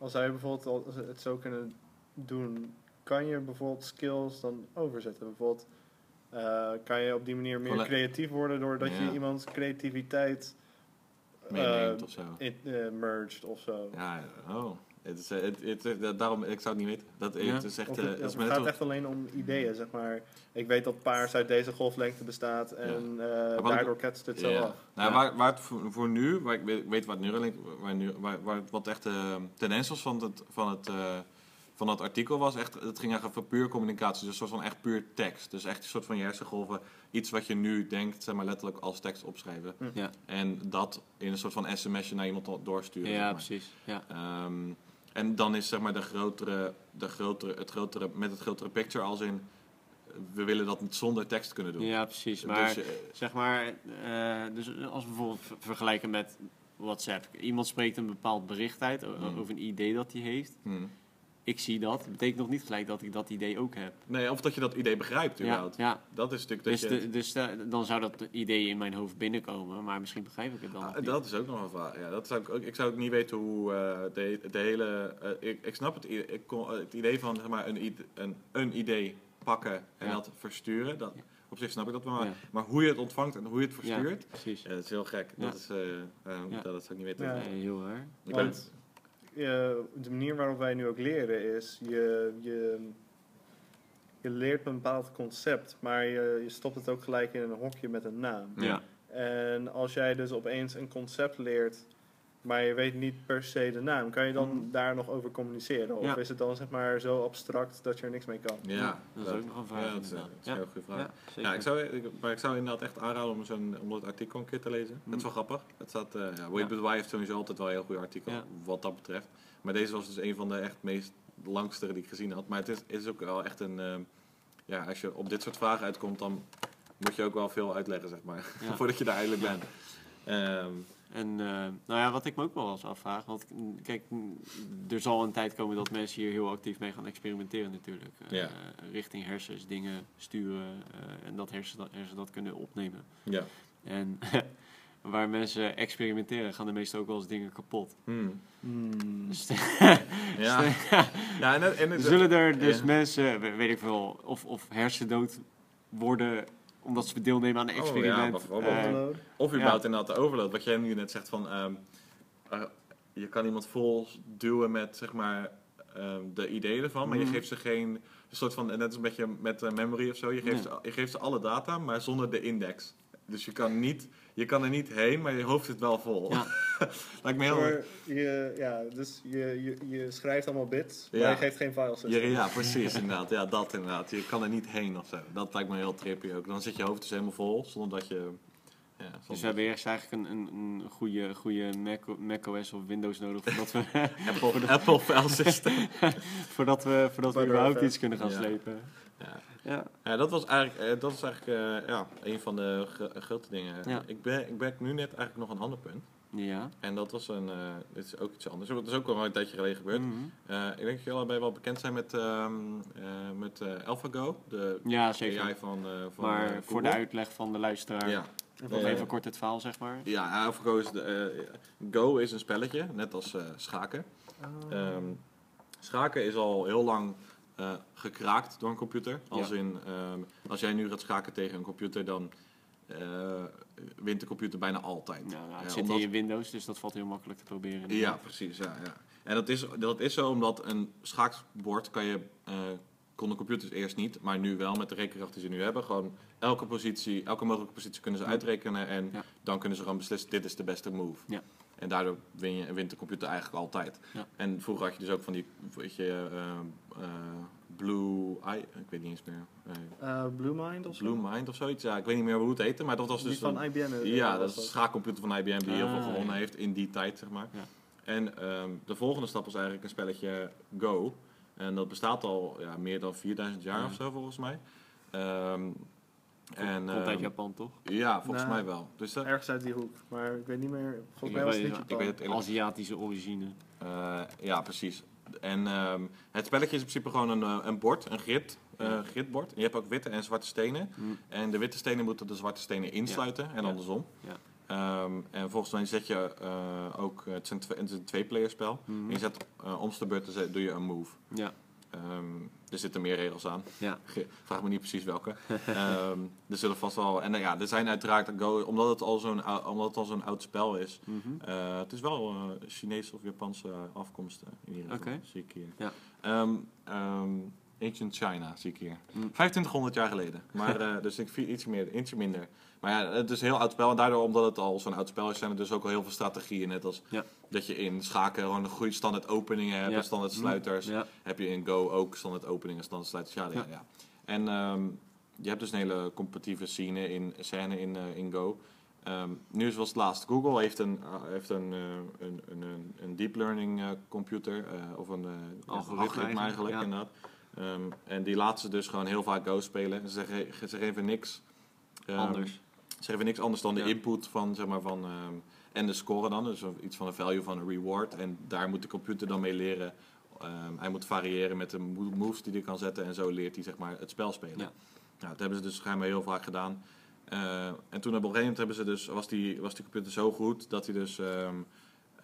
Zou je bijvoorbeeld als het zo kunnen doen, kan je bijvoorbeeld skills dan overzetten? Bijvoorbeeld eh, kan je op die manier meer creatief worden doordat Ja. je iemands creativiteit eh, of zo. in, eh, merged of zo. Ja, oh. Het is, eh, het, het, het- daarom, ik zou het niet weten. Dat, Ja. het is echt, Of eh, het, het is gaat echt alleen om ideeën, zeg maar. Ik weet dat paars uit deze golflengte bestaat en eh, wat ik- daardoor ketst het zo Ja. af. Nou, Ja. Waar, waar het voor, voor nu, waar ik weet, wat Neuralink, waar, nu, waar, waar, wat echt de tendens was van het, van het, eh, van het artikel was, echt, het ging eigenlijk over puur communicatie, dus een soort van echt puur tekst. Dus echt een soort van je hersengolven, iets wat je nu denkt, zeg maar letterlijk als tekst opschrijven. Ja, En dat in een soort van sms'je naar iemand doorsturen. zeg ja maar. precies. Ja. Ehm, en dan is zeg maar de grotere, de grotere, het grotere, met het grotere picture als in, we willen dat niet zonder tekst kunnen doen. ja, precies. Maar Dus, eh, zeg maar, eh, dus als we bijvoorbeeld ver- vergelijken met WhatsApp. Iemand spreekt een bepaald bericht uit Hmm. over een idee dat hij heeft. hmm. Ik zie dat. Dat betekent nog niet gelijk dat ik dat idee ook heb. Nee, of dat je dat idee begrijpt Ja, überhaupt. ja. Dat is natuurlijk dat Dus, je... de, dus de- dan zou dat idee in mijn hoofd binnenkomen, maar misschien begrijp ik het dan Ah, niet. dat is ook nog een vraag. Ja, dat zou ik, ook, ik zou ook niet weten hoe eh, de, de hele. eh, ik, ik snap het, ik kon, eh, het idee van zeg maar, een, een, een idee pakken en Ja. dat versturen. Dat, Ja. Op zich snap ik dat wel. Maar, Ja. maar hoe je het ontvangt en hoe je het Ja, verstuurt, precies. ja, dat is heel gek. Ja. Dat, is, eh, eh, Ja. dat, dat zou ik niet weten. Ja. Nee, heel raar. Ik ben- de manier waarop wij nu ook leren is, je, je, je leert een bepaald concept, maar je, je stopt het ook gelijk in een hokje met een naam. Ja. En als jij dus opeens een concept leert, maar je weet niet per se de naam, kan je dan Mhm. daar nog over communiceren? Of Ja. is het dan zeg maar zo abstract dat je er niks mee kan? ja, dat is ook nog een vraag, Ja, dat is, dat een Ja. heel goede vraag. Ja, ik zou, ik, maar ik zou inderdaad echt aanraden om, zo'n, om dat artikel een keer te lezen. Het is wel grappig. Het staat, eh ja, Wade Ja. Why heeft sowieso altijd wel een heel goed artikel, Ja. wat dat betreft. Maar deze was dus een van de echt meest langstere die ik gezien had. Maar het is, is ook wel echt een... eh, ja, als je op dit soort vragen uitkomt, dan moet je ook wel veel uitleggen, zeg maar. Ja. [LAUGHS] Voordat je daar eindelijk bent. Ehm, En eh, nou ja, wat ik me ook wel eens afvraag, want mm, kijk, mm, er zal een tijd komen dat mensen hier heel actief mee gaan experimenteren natuurlijk. Eh, Ja. richting hersens, dingen sturen eh, en dat hersenen dat, hersenen dat kunnen opnemen. ja. En [LAUGHS] waar mensen experimenteren, gaan de meeste ook wel eens dingen kapot. [LAUGHS] Ja. ja, en, en, en- zullen er dus Ja. mensen, we- weet ik veel, of, of hersendood worden omdat ze deelnemen aan een Oh, ja, experiment. bijvoorbeeld. Eh. Of überhaupt inderdaad de overload. Wat jij nu net zegt van... ehm, eh, je kan iemand vol duwen met zeg maar ehm, de ideeën ervan, maar je Mhm. geeft ze geen een soort van, net als een beetje met eh, memory of zo, je geeft, ze, je geeft ze alle data, maar zonder de index. Dus je kan, niet, je kan er niet heen, maar je hoofd zit wel vol. Ja. [LAUGHS] Lijkt me heel... Maar je, ja, dus je, je, je schrijft allemaal bits, Ja. maar je geeft geen files. Ja, ja, precies, inderdaad. Ja, dat inderdaad. Je kan er niet heen of zo. Dat lijkt me heel trippy ook. Dan zit je hoofd dus helemaal vol, zonder dat je... Ja, zonder Dus we hebben eerst eigenlijk een, een, een goede, goede Mac, macOS of Windows nodig voordat we, [LAUGHS] Apple, [LAUGHS] Apple file system. voordat we, voordat we überhaupt iets kunnen gaan Ja. slepen. Ja. Ja. Ja, dat was eigenlijk, eh, dat is eigenlijk eh, ja, een van de gro- grote dingen. Ja. Ik, ben, ik ben nu net eigenlijk nog een ander punt. Ja. En dat was een, eh, dit is ook iets anders. Dat is ook al een tijdje geleden gebeurd. Mhm. Eh, ik denk dat jullie allebei wel bekend zijn met, ehm eh, met eh, AlphaGo, de Ja, zeker. AI van, eh van maar voor de uitleg van de luisteraar, Ja. nog even kort het verhaal, zeg maar. Ja, AlphaGo is, de, Go is een spelletje, net als eh, schaken. Ehm, schaken is al heel lang eh, gekraakt door een computer. Als, Ja. in, ehm, als jij nu gaat schaken tegen een computer, dan eh, wint de computer bijna altijd. Ja, nou, het Eh, zit omdat- hier in Windows, dus dat valt heel makkelijk te proberen. Ja, precies. Ja, ja. En dat is, dat is zo omdat een schaakbord kan je, eh konden computers eerst niet, maar nu wel met de rekenkracht die ze nu hebben. Gewoon elke positie, elke mogelijke positie kunnen ze uitrekenen en dan kunnen ze gewoon beslissen, dit is de beste move. Ja. En daardoor win je, wint de computer eigenlijk altijd. Ja. En vroeger had je dus ook van die, weet je, eh, eh, Blue Eye, ik weet niet eens meer. eh, Uh, Blue Mind of zo? Blue Mind of zoiets. Ja, ik weet niet meer hoe het heette, maar dat was Die dus van een- IBM. ja, dat is de schaakcomputer van IBM die heel veel Ah, gewonnen ja. heeft in die tijd, zeg maar. Ja. En ehm, de volgende stap was eigenlijk een spelletje Go. En dat bestaat al ja, meer dan 4000 jaar Ja. of zo, volgens mij. Ehm, en, Komt uit ehm, Japan, toch? ja, volgens Nou, mij wel. Dus dat, Ergens uit die hoek, maar ik weet niet meer. Volgens Ik mij was het weet- niet ik Japan. weet het eerlijk Aziatische origine. eh, ja, precies. En ehm, het spelletje is in principe gewoon een, eh, een bord, een grid, eh, Ja. gridbord. En je hebt ook witte en zwarte stenen. Mm. En de witte stenen moeten de zwarte stenen insluiten en andersom. Ja. Ehm, en volgens mij zet je eh, ook, het, zijn twee- het is een twee-player spel. Mhm. En je zet uh, omste beurt zet- doe je een move. Ja. Ehm, er zitten meer regels aan. Ja. [LAUGHS] Vraag me niet precies welke. Ehm, er zullen vast wel. En eh, ja, er zijn uiteraard Go, omdat het al zo'n ou- omdat het al zo'n oud spel is. Mhm. eh, het is wel uh, Chinese of Japanse afkomst eh, in ieder geval. Zie ik hier. Ja. Ehm, ehm, Ancient China zie ik hier. Mm. 2500 jaar geleden. Maar dus ik iets meer, ietsje minder. Maar ja, het is een heel oud spel. En daardoor, omdat het al zo'n oud spel is, zijn er dus ook al heel veel strategieën. Net als Ja. dat je in schaken gewoon een goede standaard openingen hebt, Ja. standaard Mm. sluiters. Ja. Heb je in Go ook standaard openingen, standaard sluiters. Ja, ja. En ehm, je hebt dus een hele competitieve scene in, scène in, eh, in Go. Ehm, nu is het laatst. Google heeft een, uh, heeft een, uh, een, een, een, een deep learning computer, of een Algoritme algoritme eigenlijk, ja. inderdaad. Um, en die laten ze dus gewoon heel vaak Go spelen. Ze, ge ze geven niks um, Anders. Ze geven niks anders dan de input van, zeg maar, van um, en de score dan. Dus iets van een value van een reward. En daar moet de computer dan mee leren. Um, hij moet variëren met de moves die hij kan zetten. En zo leert hij zeg maar, het spel spelen. Ja. Nou, dat hebben ze dus schijnbaar heel vaak gedaan. Uh, en toen op een gegeven moment hebben ze dus, was, die, was die computer zo goed dat hij dus um,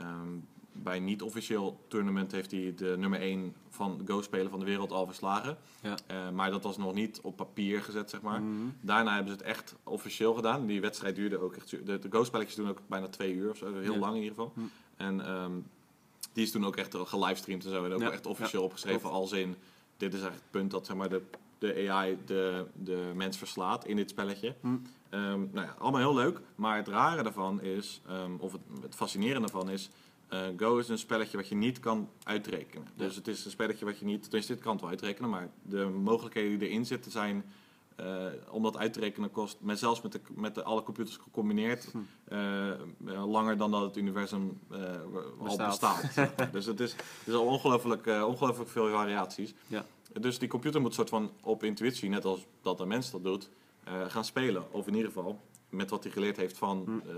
um, bij een niet-officieel tournament heeft hij de nummer 1 van Go-speler van de wereld al verslagen. Ja. Uh, maar dat was nog niet op papier gezet, zeg maar. Mhm. Daarna hebben ze het echt officieel gedaan. Die wedstrijd duurde ook echt... De, de Go-spelletjes doen ook bijna twee uur of zo. Heel Ja. lang in ieder geval. Hm. En um, die is toen ook echt gelivestreamd en zo. En ook Ja. echt officieel opgeschreven als in... Dit is echt het punt dat zeg maar, de, de AI de, de mens verslaat in dit spelletje. Um, nou ja, allemaal heel leuk. Maar het rare daarvan is... Um, of het, het fascinerende daarvan is... Uh, Go is een spelletje wat je niet kan uitrekenen. Ja. Dus het is een spelletje wat je niet... Dus dit kan het wel uitrekenen, maar de mogelijkheden die erin zitten zijn... Uh, om dat uit te rekenen kost, met, zelfs met, de, met de, alle computers gecombineerd, Hm. uh, langer dan dat het universum uh, al Bestaat. bestaat. [LAUGHS] zeg maar. dus het is, het is al ongelooflijk, ongelooflijk veel variaties. Ja. Dus die computer moet soort van op intuïtie, net als dat een mens dat doet, gaan spelen. Of in ieder geval met wat hij geleerd heeft van Hm.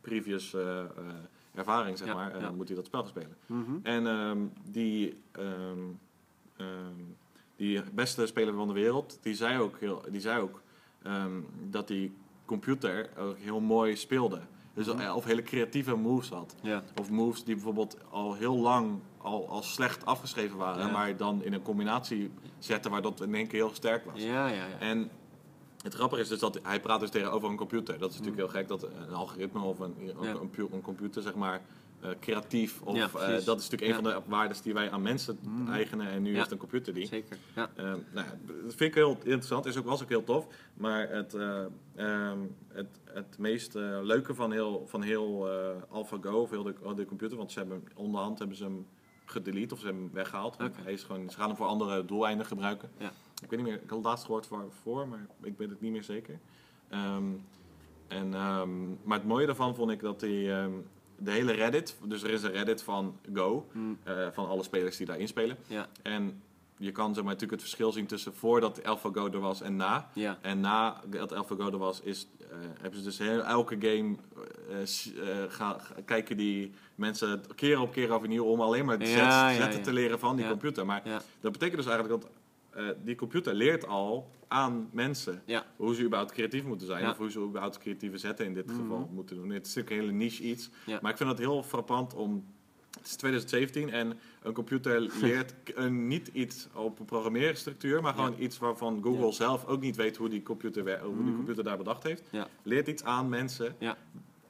previous ervaring, zeg Ja, maar, ja. moet hij dat spel gaan spelen. Mhm. En um, die, um, um, die beste speler van de wereld, die zei ook, heel, die zei ook um, dat die computer ook heel mooi speelde. Dus, Mhm. eh, of hele creatieve moves had. Of moves die bijvoorbeeld al heel lang al, al slecht afgeschreven waren, maar dan in een combinatie zetten waar dat in één keer heel sterk was. Ja, ja, ja. En het grappige is dus dat hij praat dus tegenover een computer. Dat is natuurlijk heel gek dat een algoritme of een, Mm. Een, een computer zeg maar eh, creatief of Ja, eh, dat is natuurlijk een van de waarden die wij aan mensen Mm. eigenen en nu Ja. het een computer die. Zeker. Ja. Eh, nou, dat vind ik heel interessant, is ook, was ook heel tof. Maar het, eh, ehm, het, het meest leuke van heel, van heel AlphaGo, of heel de, de computer, want ze hebben onderhand hebben ze hem gedelete of ze hebben hem weggehaald. Hij is gewoon, ze gaan hem voor andere doeleinden gebruiken. Ik weet niet meer, ik had het laatst gehoord waarvoor, maar ik weet het niet meer zeker. Ehm, en, ehm, maar het mooie daarvan vond ik dat die, ehm, de hele Reddit, dus er is een Reddit van Go, Mm, eh, van alle spelers die daarin spelen. ja. En je kan zeg maar, natuurlijk het verschil zien tussen voordat AlphaGo er was en na. Ja. En na dat AlphaGo er was, is, eh, hebben ze dus heel, elke game eh, ga- kijken die mensen keer op keer overnieuw om alleen maar Ja, zet- zetten te leren van die computer. Maar dat betekent dus eigenlijk dat eh, die computer leert al aan mensen Ja. hoe ze überhaupt creatief moeten zijn. Ja. Of hoe ze überhaupt creatieve zetten in dit Mhm. geval moeten doen. Het is natuurlijk een hele niche iets. Ja. Maar ik vind het heel frappant om... Het is 2017 en een computer [LAUGHS] leert een, niet iets op een programmeerstructuur, maar gewoon iets waarvan Google zelf ook niet weet hoe die computer, hoe die Mhm. computer daar bedacht heeft. Leert iets aan mensen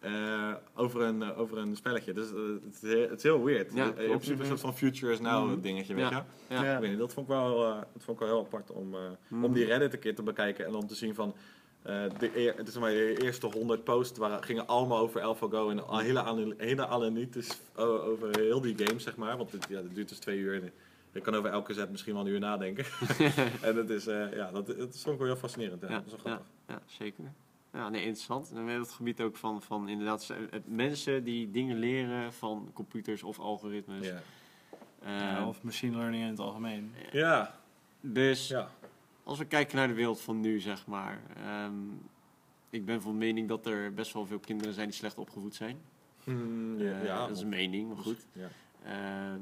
Eh, over, een, eh, over een spelletje. Dus eh, het, is het is heel weird. Ja, Eh, in principe een soort van future is now Mhm. dingetje, weet Ja. je? Ja. Ik weet niet, dat vond ik wel, eh, dat vond ik wel heel apart om, eh, Mhm. om die Reddit een keer te bekijken en om te zien van. eh, de, eer- het is maar de eerste 100 posts waren, gingen allemaal over AlphaGo en al hele, hele analytisch over heel die game, zeg maar. Want het, ja, het duurt dus twee uur. En je kan over elke zet misschien wel een uur nadenken. [LAUGHS] en dat is, eh, ja, dat, dat is ook wel heel fascinerend. Ja. Ja, Dat is wel ja, grappig. ja, zeker. Ja, nee, interessant. En met het gebied ook van, van inderdaad mensen die dingen leren van computers of algoritmes. Ja. Eh, Ja, of machine learning in het algemeen. Ja. Dus ja. als we kijken naar de wereld van nu, zeg maar. ehm, ik ben van mening dat er best wel veel kinderen zijn die slecht opgevoed zijn. Hmm, ja, Eh, ja, dat is een mening, maar goed. Ja. Ehm,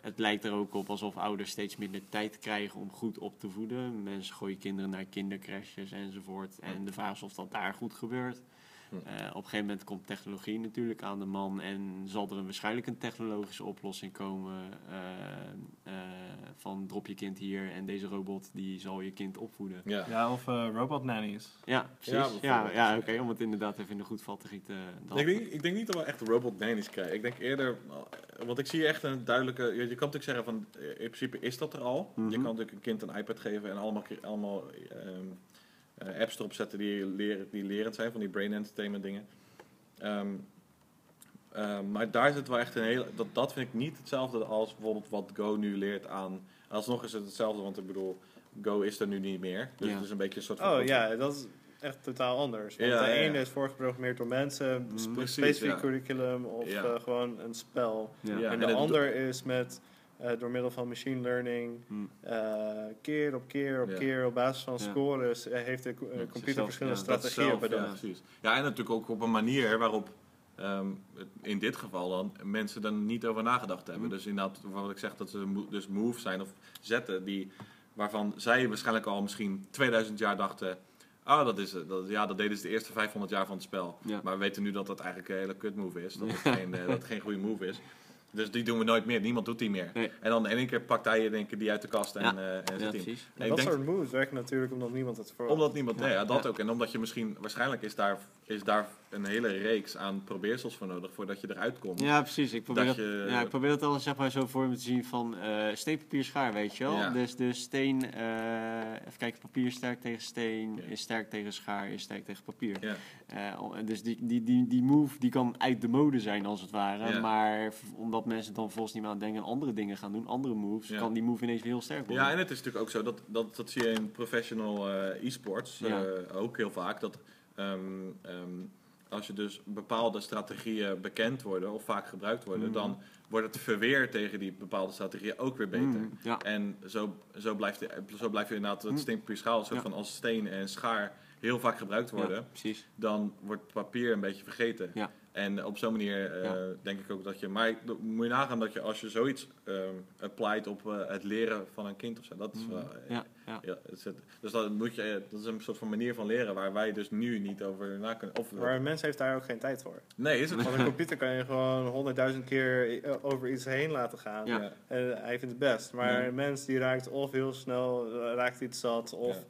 het lijkt er ook op alsof ouders steeds minder tijd krijgen om goed op te voeden. Mensen gooien kinderen naar kindercrashes enzovoort. En de vraag is of dat daar goed gebeurt. Hm. Eh, op een gegeven moment komt technologie natuurlijk aan de man en zal er een, waarschijnlijk een technologische oplossing komen eh, eh, van drop je kind hier en deze robot die zal je kind opvoeden. Ja. Ja, of eh, robot nannies. Ja, precies. Ja, Ja, oké, om het inderdaad even in de goed vat te gieten. dan- Ik, denk, ik denk niet dat we echt robot nannies krijgen. Ik denk eerder, want ik zie echt een duidelijke. Je, je kan natuurlijk zeggen van, in principe is dat er al. Mhm. Je kan natuurlijk een kind een iPad geven en allemaal, allemaal ehm, eh, apps erop zetten die, leren, die lerend zijn, van die brain entertainment dingen. Ehm, ehm, maar daar zit wel echt een hele. Dat, dat vind ik niet hetzelfde als bijvoorbeeld wat Go nu leert aan. Alsnog is het hetzelfde, want ik bedoel, Go is er nu niet meer. Dus Ja. het is een beetje een soort van. Oh ja, dat is echt totaal anders. Want Ja, de ja, ja. ene is voorgeprogrammeerd door mensen, Mm, spe- precies, specifiek ja. curriculum of Ja. eh, gewoon een spel. Ja. Ja. en de het- ander is met eh, door middel van machine learning Hm. eh, keer op keer op Ja. keer op basis van scores eh, heeft de computer verschillende strategieën bedacht. Ja. Ja, en natuurlijk ook op een manier waarop ehm, in dit geval dan mensen er niet over nagedacht hebben. Mm. Dus inderdaad, wat ik zeg, dat ze dus moves zijn of zetten die, waarvan zij waarschijnlijk al misschien 2000 jaar dachten. Oh, dat is het. Dat, ja, dat deden ze de eerste 500 jaar van het spel. Ja. Maar we weten nu dat dat eigenlijk een hele kut move is. Dat het, geen, dat het geen goede move is. Dus die doen we nooit meer. Niemand doet die meer. Nee. En dan in één keer pakt hij één keer die uit de kast en, Ja. eh, en Ja, zit precies. En ik dat denk- soort moves werken natuurlijk omdat niemand het voor. omdat niemand, nee, ja, dat Ja. ook. En omdat je misschien, waarschijnlijk is daar, is daar een hele reeks aan probeersels voor nodig voordat je eruit komt. Ja, precies. Ik probeer, Dat dat, je- ja, ik probeer dat altijd zeg maar, zo voor me te zien van eh steen, papier, schaar, weet je wel. Ja. Dus de steen, eh, even kijken, papier sterk tegen steen, Ja. is sterk tegen schaar, is sterk tegen papier. Eh, dus die, die, die, die move die kan uit de mode zijn als het ware. Ja. Maar omdat mensen dan volgens niet meer aan denken en andere dingen gaan doen, andere moves, Ja. kan die move ineens weer heel sterk worden. Ja, en het is natuurlijk ook zo, dat, dat, dat zie je in professional eh, e-sports Ja. eh, ook heel vaak. Dat ehm, ehm, als je dus bepaalde strategieën bekend worden of vaak gebruikt worden, Mhm. dan wordt het verweer tegen die bepaalde strategieën ook weer beter. Mm, ja. En zo, zo, blijft, de- zo blijft inderdaad het Mm. steenpapier schaal, soort van als steen en schaar heel vaak gebruikt worden, dan wordt papier een beetje vergeten. Ja. En op zo'n manier eh, Ja. denk ik ook dat je. Maar moet je nagaan dat je als je zoiets ehm applied op eh, het leren van een kind of zo. Dat is Mm, wel. eh, Ja, ja. Het zit- dus dat, moet je, dat is een soort van manier van leren waar wij dus nu niet over na kunnen. Of, Maar een mens heeft daar ook geen tijd voor. nee, is het Want een computer kan je gewoon honderdduizend keer eh, over iets heen laten gaan. Ja. Ja. En hij vindt het best. Maar een mens die raakt of heel snel, eh, raakt iets zat, of eh,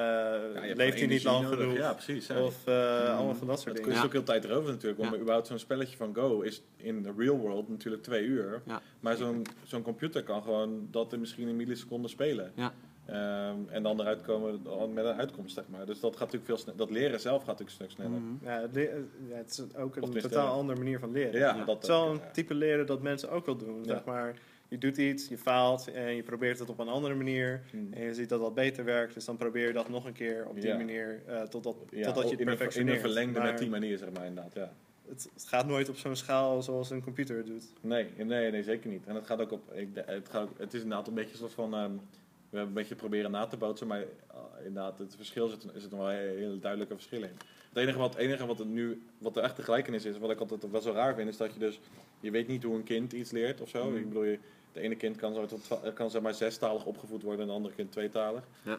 Ja, hebt leeft hij niet lang nodig. genoeg. Ja, precies. Ja. Of eh, allemaal van dat soort Het dingen. kost ook heel tijd erover natuurlijk. Want Ja. überhaupt zo'n spelletje van Go is in de real world natuurlijk twee uur. Ja. Maar zo'n zo'n computer kan gewoon dat in misschien een milliseconde spelen. Ja. Ehm, en dan eruit komen met een uitkomst, zeg maar. Dus dat gaat natuurlijk veel sneller. Dat leren zelf gaat natuurlijk een stuk sneller. Mhm. Ja, het, le- ja, het is ook een totaal andere manier van leren. Ja, Ja. dat Het is wel ook, een ja. type leren dat mensen ook wel doen. Ja. Zeg maar, je doet iets, je faalt en je probeert het op een andere manier. Hmm. En je ziet dat dat beter werkt, dus dan probeer je dat nog een keer op die Ja. manier eh, totdat, Ja, totdat je het een, in een perfectioneert. verlengde Maar met die manier, zeg maar, inderdaad. Ja. het, het gaat nooit op zo'n schaal zoals een computer het doet. Nee, nee, nee, zeker niet. En het gaat ook op. Ik, het, gaat ook, het is inderdaad een beetje soort van. ehm, we hebben een beetje proberen na te bootsen, maar ah, inderdaad, het verschil zit, is het wel een heel duidelijke verschil in. Het enige wat, enige wat, het nu, wat er echt de gelijkenis is, wat ik altijd wel zo raar vind, is dat je dus. Je weet niet hoe een kind iets leert of zo. Ik bedoel, je, de ene kind kan, zo tot, kan zeg maar zestalig opgevoed worden en de andere kind tweetalig. Ja.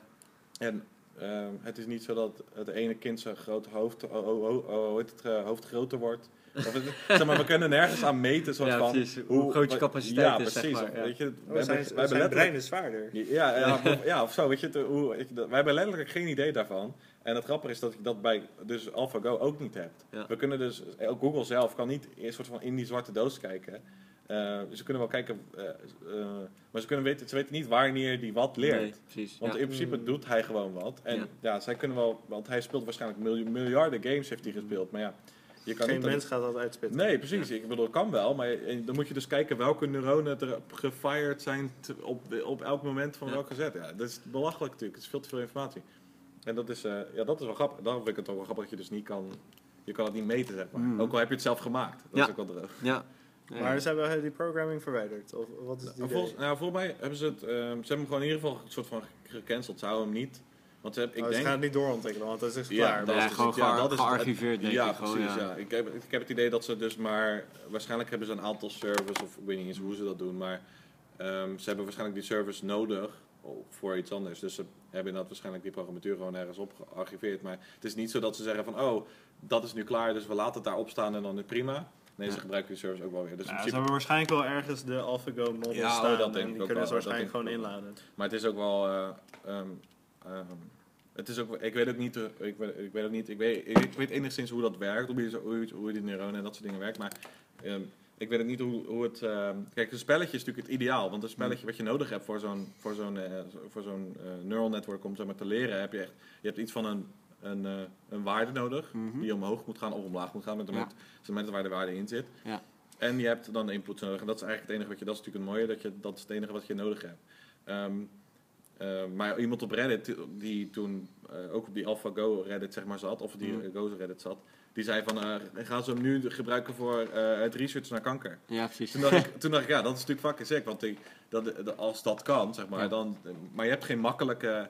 En ehm, het is niet zo dat het ene kind zijn groot hoofd, oh, oh, oh, oh, het, eh, hoofd groter wordt. Of het, [LAUGHS] zeg maar, we kunnen nergens aan meten. Soort Ja, van. Hoe groot je capaciteit ja, is, zeg precies. maar, ja. Weet je, Oh, we zijn, hebben, wij hebben zijn letterlijk, brein is zwaarder. ja, ja, of, ja, of zo. Weet je, het, hoe, dat- wij hebben letterlijk geen idee daarvan. En het grappige is dat je dat bij dus AlphaGo ook niet hebt. Ja. We kunnen dus, ook Google zelf kan niet een soort van in die zwarte doos kijken. Eh, ze kunnen wel kijken, eh, eh, maar ze, kunnen weten, ze weten niet wanneer die wat leert. Nee, precies. Want ja. in principe doet hij gewoon wat. En Ja. ja. zij kunnen wel, want hij speelt waarschijnlijk miljarden games heeft hij gespeeld. Maar ja, je kan Geen niet... mens gaat dat uitspitten. Nee, precies. Ik bedoel, dat kan wel. Maar dan moet je dus kijken welke neuronen er gefired zijn op, op elk moment van Ja. welke zet. Ja, dat is belachelijk natuurlijk. Het is veel te veel informatie. En dat is, eh, ja, dat is wel grappig. Daarom vind ik het ook wel grappig dat je dus niet kan... Je kan het niet meten, zeg maar. Mhm. Ook al heb je het zelf gemaakt. Dat Ja. is ook wel droog. Ja. Nee. Maar ze hebben die programming verwijderd. Of wat is het Nou, idee? volgens, nou, volgens mij hebben ze het... ehm, ze hebben hem gewoon in ieder geval een soort van gecanceld. Ze houden hem niet. Want ze hebben, ik Oh, denk... ze gaan het niet doorontwikkelen, want dat is Ja, klaar. dat Ja, is gewoon ja, dat is het- gearchiveerd, denk ja, ik gewoon, Precies, ja. ja. Ik, heb, ik heb het idee dat ze dus maar... Waarschijnlijk hebben ze een aantal servers, of ik weet niet eens hoe ze dat doen, maar... ehm, ze hebben waarschijnlijk die servers nodig voor iets anders. Dus ze hebben inderdaad waarschijnlijk die programmatuur gewoon ergens op gearchiveerd. Maar het is niet zo dat ze zeggen van... Oh, dat is nu klaar, dus we laten het daar opstaan en dan is prima. Nee, ze gebruiken die servers ook wel weer. Dus Ja, ze hebben waarschijnlijk wel ergens de AlphaGo model Ja, oh, staan. dat denk en ik die kunnen ze dat waarschijnlijk gewoon inladen. maar het is ook wel... eh, ehm, ehm, het is ook, ik weet ook niet, eh, ik weet, ik weet ook niet, ik weet, ik weet enigszins hoe dat werkt, hoe je, hoe je, hoe je die neuronen en dat soort dingen werkt, maar ehm, ik weet ook niet hoe, hoe het, ehm, kijk, een spelletje is natuurlijk het ideaal, want een spelletje wat je nodig hebt voor zo'n, voor zo'n, eh, voor zo'n eh, neural network om zeg maar, te leren, heb je echt, je hebt iets van een, een, eh, een waarde nodig, Mhm. die omhoog moet gaan of omlaag moet gaan met de Ja. moment, het waar de waarde in zit. Ja. En je hebt dan inputs nodig. En dat is eigenlijk het enige wat je, dat is natuurlijk het mooie, dat, je, dat is het enige wat je nodig hebt. Ehm, eh, maar iemand op Reddit, die toen ook op die AlphaGo Reddit zeg maar zat, of die mm. Go Reddit zat, die zei van, eh, gaan ze hem nu gebruiken voor eh, het research naar kanker? Ja, precies. Toen dacht, ik, [LAUGHS] toen dacht ik, ja, dat is natuurlijk fucking sick, want die, dat, dat- als dat kan, zeg maar, Ja. dan, maar je hebt geen makkelijke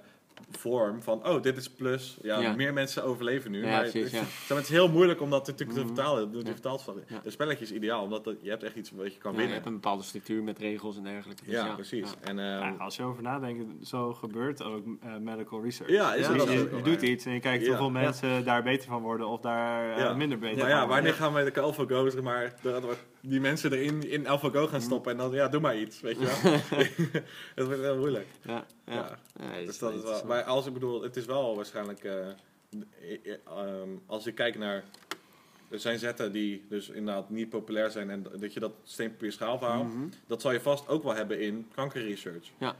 vorm van, oh, dit is plus, ja, Ja. meer mensen overleven nu. Ja, maar precies, het, ja. is- het is heel moeilijk om dat natuurlijk Mhm. te vertalen, Ja. vertaalslag. Ja. Een spelletje is ideaal, omdat dat, je hebt echt iets wat je kan Ja, je winnen. hebt een bepaalde structuur met regels en dergelijke. Dus Ja, precies. ja. En, ehm, Ja, als je over nadenkt, zo gebeurt ook eh, medical research. Ja, is Dus dat je, doet ja. iets en je kijkt Ja. hoeveel Ja. mensen daar beter van worden of daar eh, Ja. minder beter maar van ja, worden. wanneer gaan wij de AlphaGo, zeg maar, dat we die mensen erin in AlphaGo gaan stoppen en dan, ja, doe maar iets, weet je wel. [LAUGHS] [LAUGHS] dat wordt heel moeilijk. Ja, ja. Dus dat is wel, interessant. maar als ik bedoel, het is wel waarschijnlijk, ehm, als ik kijk naar, er zijn zetten die dus inderdaad niet populair zijn en dat je dat steenpapier schaalverhaal, Mhm. dat zal je vast ook wel hebben in kankerresearch. Ja.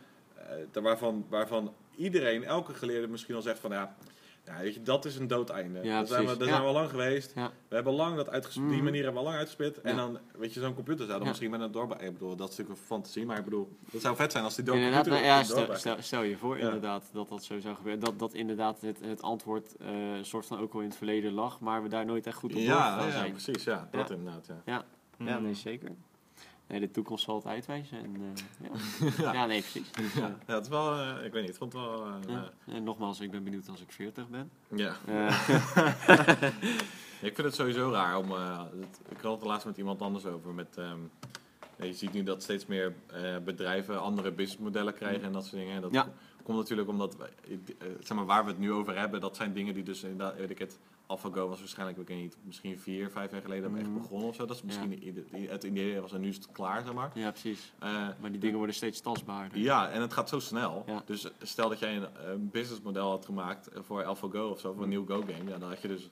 Daar waarvan, waarvan iedereen, elke geleerde misschien al zegt van ja, ja weet je, dat is een doodeinde. Ja, daar zijn we, daar Ja. zijn we al lang geweest. Ja. We hebben lang dat uitgespit, Mhm. die manier hebben we al lang uitgespit. En dan, weet je, zo'n computer zou dan Ja. misschien met een doorbij. Ik bedoel, dat is natuurlijk een fantasie, maar ik bedoel, het zou vet zijn als die Inderdaad, nou, ja, stel, doorbij. stel, stel je voor Ja. inderdaad dat dat zo zou gebeuren. Dat, dat inderdaad het, het antwoord eh soort van ook al in het verleden lag, maar we daar nooit echt goed op Ja, ja, zijn. precies, ja, dat Ja. inderdaad, ja. Ja, Mhm. ja nee, zeker. Nee, de toekomst zal het uitwijzen. En, eh, ja. [LAUGHS] ja. nee, precies. [LAUGHS] Ja, ja, het is wel, eh, ik weet niet, ik vond het wel, Ja. En nogmaals, ik ben benieuwd als ik 40 ben. ja. [LAUGHS] Ik vind het sowieso raar om. het- ik had het laatst met iemand anders over. Met, ehm, je ziet nu dat steeds meer bedrijven andere businessmodellen krijgen en dat soort dingen. En dat komt natuurlijk omdat, zeg maar, waar we het nu over hebben, dat zijn dingen die dus inderdaad, weet ik het, AlphaGo was waarschijnlijk, ik weet niet, misschien vier, vijf jaar geleden hebben we Mhm. echt begonnen of zo. Dat is misschien i- het idee was en nu is het klaar, zeg maar. Ja, precies. Eh, Maar die dingen worden steeds tastbaarder. ja, en het gaat zo snel. Ja. Dus stel dat jij een, een businessmodel had gemaakt eh, voor AlphaGo of zo, voor een nieuw Go-game, ja, dan had je dus...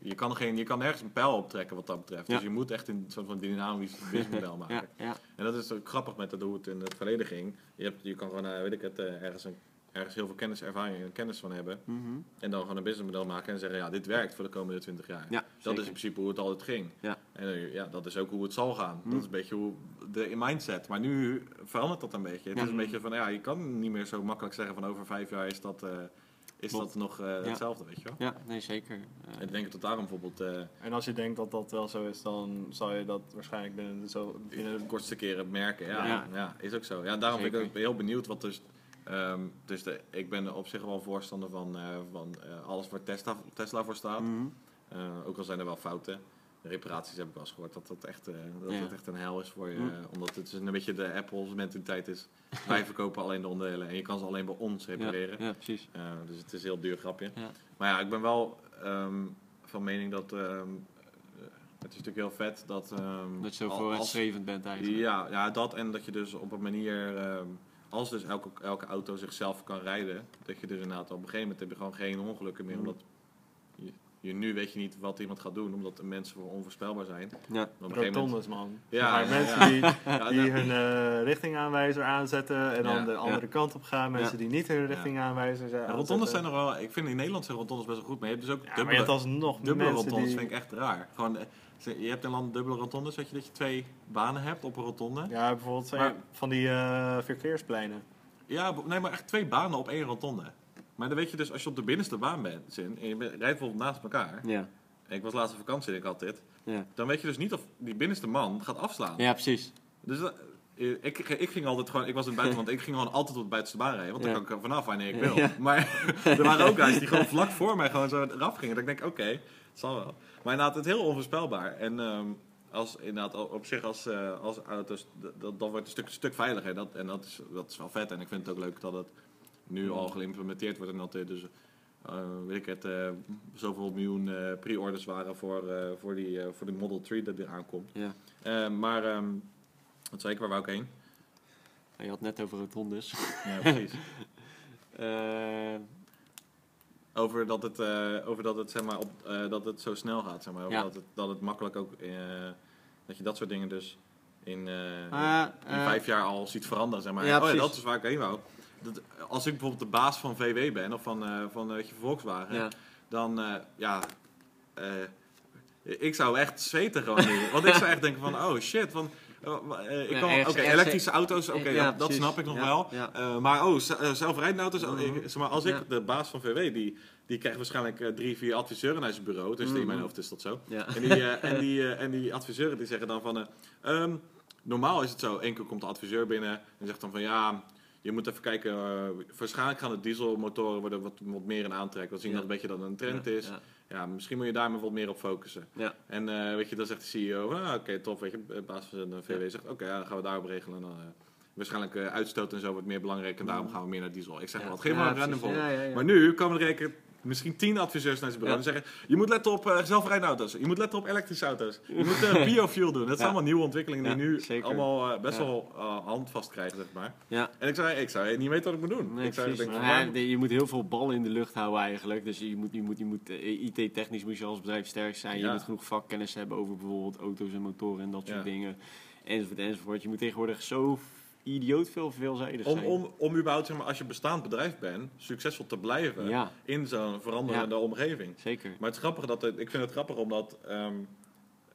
Je kan, geen, je kan nergens een pijl optrekken wat dat betreft. Ja. Dus je moet echt een soort van dynamisch [LAUGHS] businessmodel maken. Ja, ja. En dat is ook grappig met het, hoe het in het verleden ging. Je, hebt, je kan gewoon, eh, weet ik het, eh, ergens, een, ergens heel veel kennis, ervaring en kennis van hebben. Mhm. En dan gewoon een businessmodel maken en zeggen, ja, dit werkt voor de komende 20 jaar. Ja, dat zeker. is in principe hoe het altijd ging. Ja. En eh, ja, dat is ook hoe het zal gaan. Dat is een beetje hoe de mindset. Maar nu verandert dat een beetje. Het Ja. is een beetje van, ja, je kan niet meer zo makkelijk zeggen van over vijf jaar is dat, eh, is dat nog eh, hetzelfde, weet je wel. Ja, nee, zeker. Eh, En ik denk dat daarom bijvoorbeeld eh, En als je denkt dat dat wel zo is, dan zal je dat waarschijnlijk binnen, zo, binnen de kortste keren merken. Ja, Ja. ja. is ook zo. Ja, daarom ben ik ook heel benieuwd wat dus... ehm, dus de, ik ben op zich wel voorstander van, eh, van eh, alles waar Tesla, Tesla voor staat. mhm. Eh, ook al zijn er wel fouten. De reparaties heb ik wel eens gehoord dat dat echt, dat Ja. dat echt een hel is voor je. Mm. eh, omdat het dus een beetje de Apple's mentaliteit is. Wij [LAUGHS] verkopen alleen de onderdelen en je kan ze alleen bij ons repareren. Ja, ja, precies. Dus het is een heel duur grapje. Ja. Maar ja, ik ben wel ehm, van mening dat... ehm, eh, het is natuurlijk heel vet dat... ehm, Dat je zo vooruitstrevend bent eigenlijk. ja, ja, dat en dat je dus op een manier, als dus elke, elke auto zichzelf kan rijden, dat je dus inderdaad op een gegeven moment heb je gewoon geen ongelukken meer, Mhm. omdat je, je nu weet je niet wat iemand gaat doen, omdat de mensen voor onvoorspelbaar zijn. Ja, rotondes, man. Ja, maar ja, mensen [LAUGHS] ja. die, Ja, die hun eh, richtingaanwijzer aanzetten en dan de andere kant op gaan. Mensen die niet hun richtingaanwijzer zijn ja, rotondes zijn nog wel, ik vind in Nederland zijn rotondes best wel goed, maar je hebt dus ook Ja, maar je dubbele, hebt alsnog dubbele rotondes, die... vind ik echt raar. Gewoon, eh, je hebt in land dubbele rotondes, weet je, dat je twee banen hebt op een rotonde. Ja, bijvoorbeeld Maar- van die eh, verkeerspleinen. Ja, nee, maar echt twee banen op één rotonde. Maar dan weet je dus, als je op de binnenste baan bent, zin, en je rijdt bijvoorbeeld naast elkaar, ja, en ik was laatst op vakantie en ik had dit, ja. dan weet je dus niet of die binnenste man gaat afslaan. ja precies. Dus dat- eh, ik, ik ging altijd gewoon, ik was in het buitenland, [LAUGHS] ik ging gewoon altijd op de buitenste baan rijden, want dan Ja. kan ik er vanaf wanneer ik wil. Ja. Maar [LAUGHS] er waren ook guys die gewoon vlak voor mij gewoon zo eraf gingen. Dat ik denk, oké, het zal wel. Maar inderdaad, het is heel onvoorspelbaar. En ehm, als, inderdaad, op zich als, eh, als auto's, dat, dat wordt een stuk, stuk veiliger. Dat, en dat is, dat is wel vet. En ik vind het ook leuk dat het nu al geïmplementeerd wordt. En dat er dus, eh, weet ik het, eh, zoveel miljoen pre-orders waren voor, voor, die, voor de Model 3 dat er aankomt. Ja. Maar, ehm, wat zei ik, waar wou ik heen? Je had net over rotondes. Ja, precies. [LAUGHS] Over dat het, eh, over dat het, zeg maar, op, eh, dat het zo snel gaat. Zeg maar. Over Ja. dat, het, dat het makkelijk ook... eh, dat je dat soort dingen dus in, in vijf jaar al ziet veranderen. Zeg maar. Ja, oh ja, dat is waar ik heen wou. Dat, als ik bijvoorbeeld de baas van VW ben, of van, van weet je, Volkswagen... ja. dan, ja... ik zou echt zweten gewoon nu. Want ik zou echt denken van, oh shit, van... eh, eh, ik kan, elektrische auto's, oké, Ja, dat, snap ik nog wel. Eh, maar oh, eh, zelfrijdende auto's, oh, ik- Mhm. zeg maar, als ik de baas van VW, die, die krijgt waarschijnlijk drie, vier adviseuren naar zijn bureau. Dus in Mhm. mijn hoofd is dat zo. En die, en, die, en die adviseuren die zeggen dan van, eh, ehm, normaal is het zo, één keer komt de adviseur binnen en zegt dan van ja, je moet even kijken, eh, waarschijnlijk gaan de dieselmotoren worden wat, wat meer in aantrekken. We zien Ja. dat een beetje dat een trend is. Ja. Ja, misschien moet je daar maar wat meer op focussen. Ja. En eh, weet je, dan zegt de CEO, ah, oké, tof, weet je, de baas van de VW zegt, oké, dan gaan we daarop regelen. Dan, eh, waarschijnlijk eh, uitstoot en zo wordt meer belangrijk en daarom gaan we meer naar diesel. Ik zeg wat, geef Ja, maar een random. Maar nu komen er rekenen misschien tien adviseurs naar zijn bureau Ja. en zeggen, je moet letten op eh, zelfrijdende auto's, je moet letten op elektrische auto's, je [LAUGHS] moet eh, biofuel doen. Dat zijn Ja. allemaal nieuwe ontwikkelingen die Ja, nu zeker. allemaal eh, best wel handvast krijgen, zeg maar. Ja. En ik zei, ik zou niet weten wat ik moet doen. Nee, ik zou denken, Maar je moet heel veel ballen in de lucht houden eigenlijk. Dus je moet, je moet, je moet IT-technisch moet je als bedrijf sterk zijn. Je moet genoeg vakkennis hebben over bijvoorbeeld auto's en motoren en dat soort dingen. Enzovoort, enzovoort. Je moet tegenwoordig zo idioot veel veelzijdig om, zijn. om, om überhaupt, zeg maar, als je bestaand bedrijf bent, succesvol te blijven Ja, in zo'n veranderende omgeving. zeker. Maar het is grappig dat het, ik vind het grappig omdat ehm,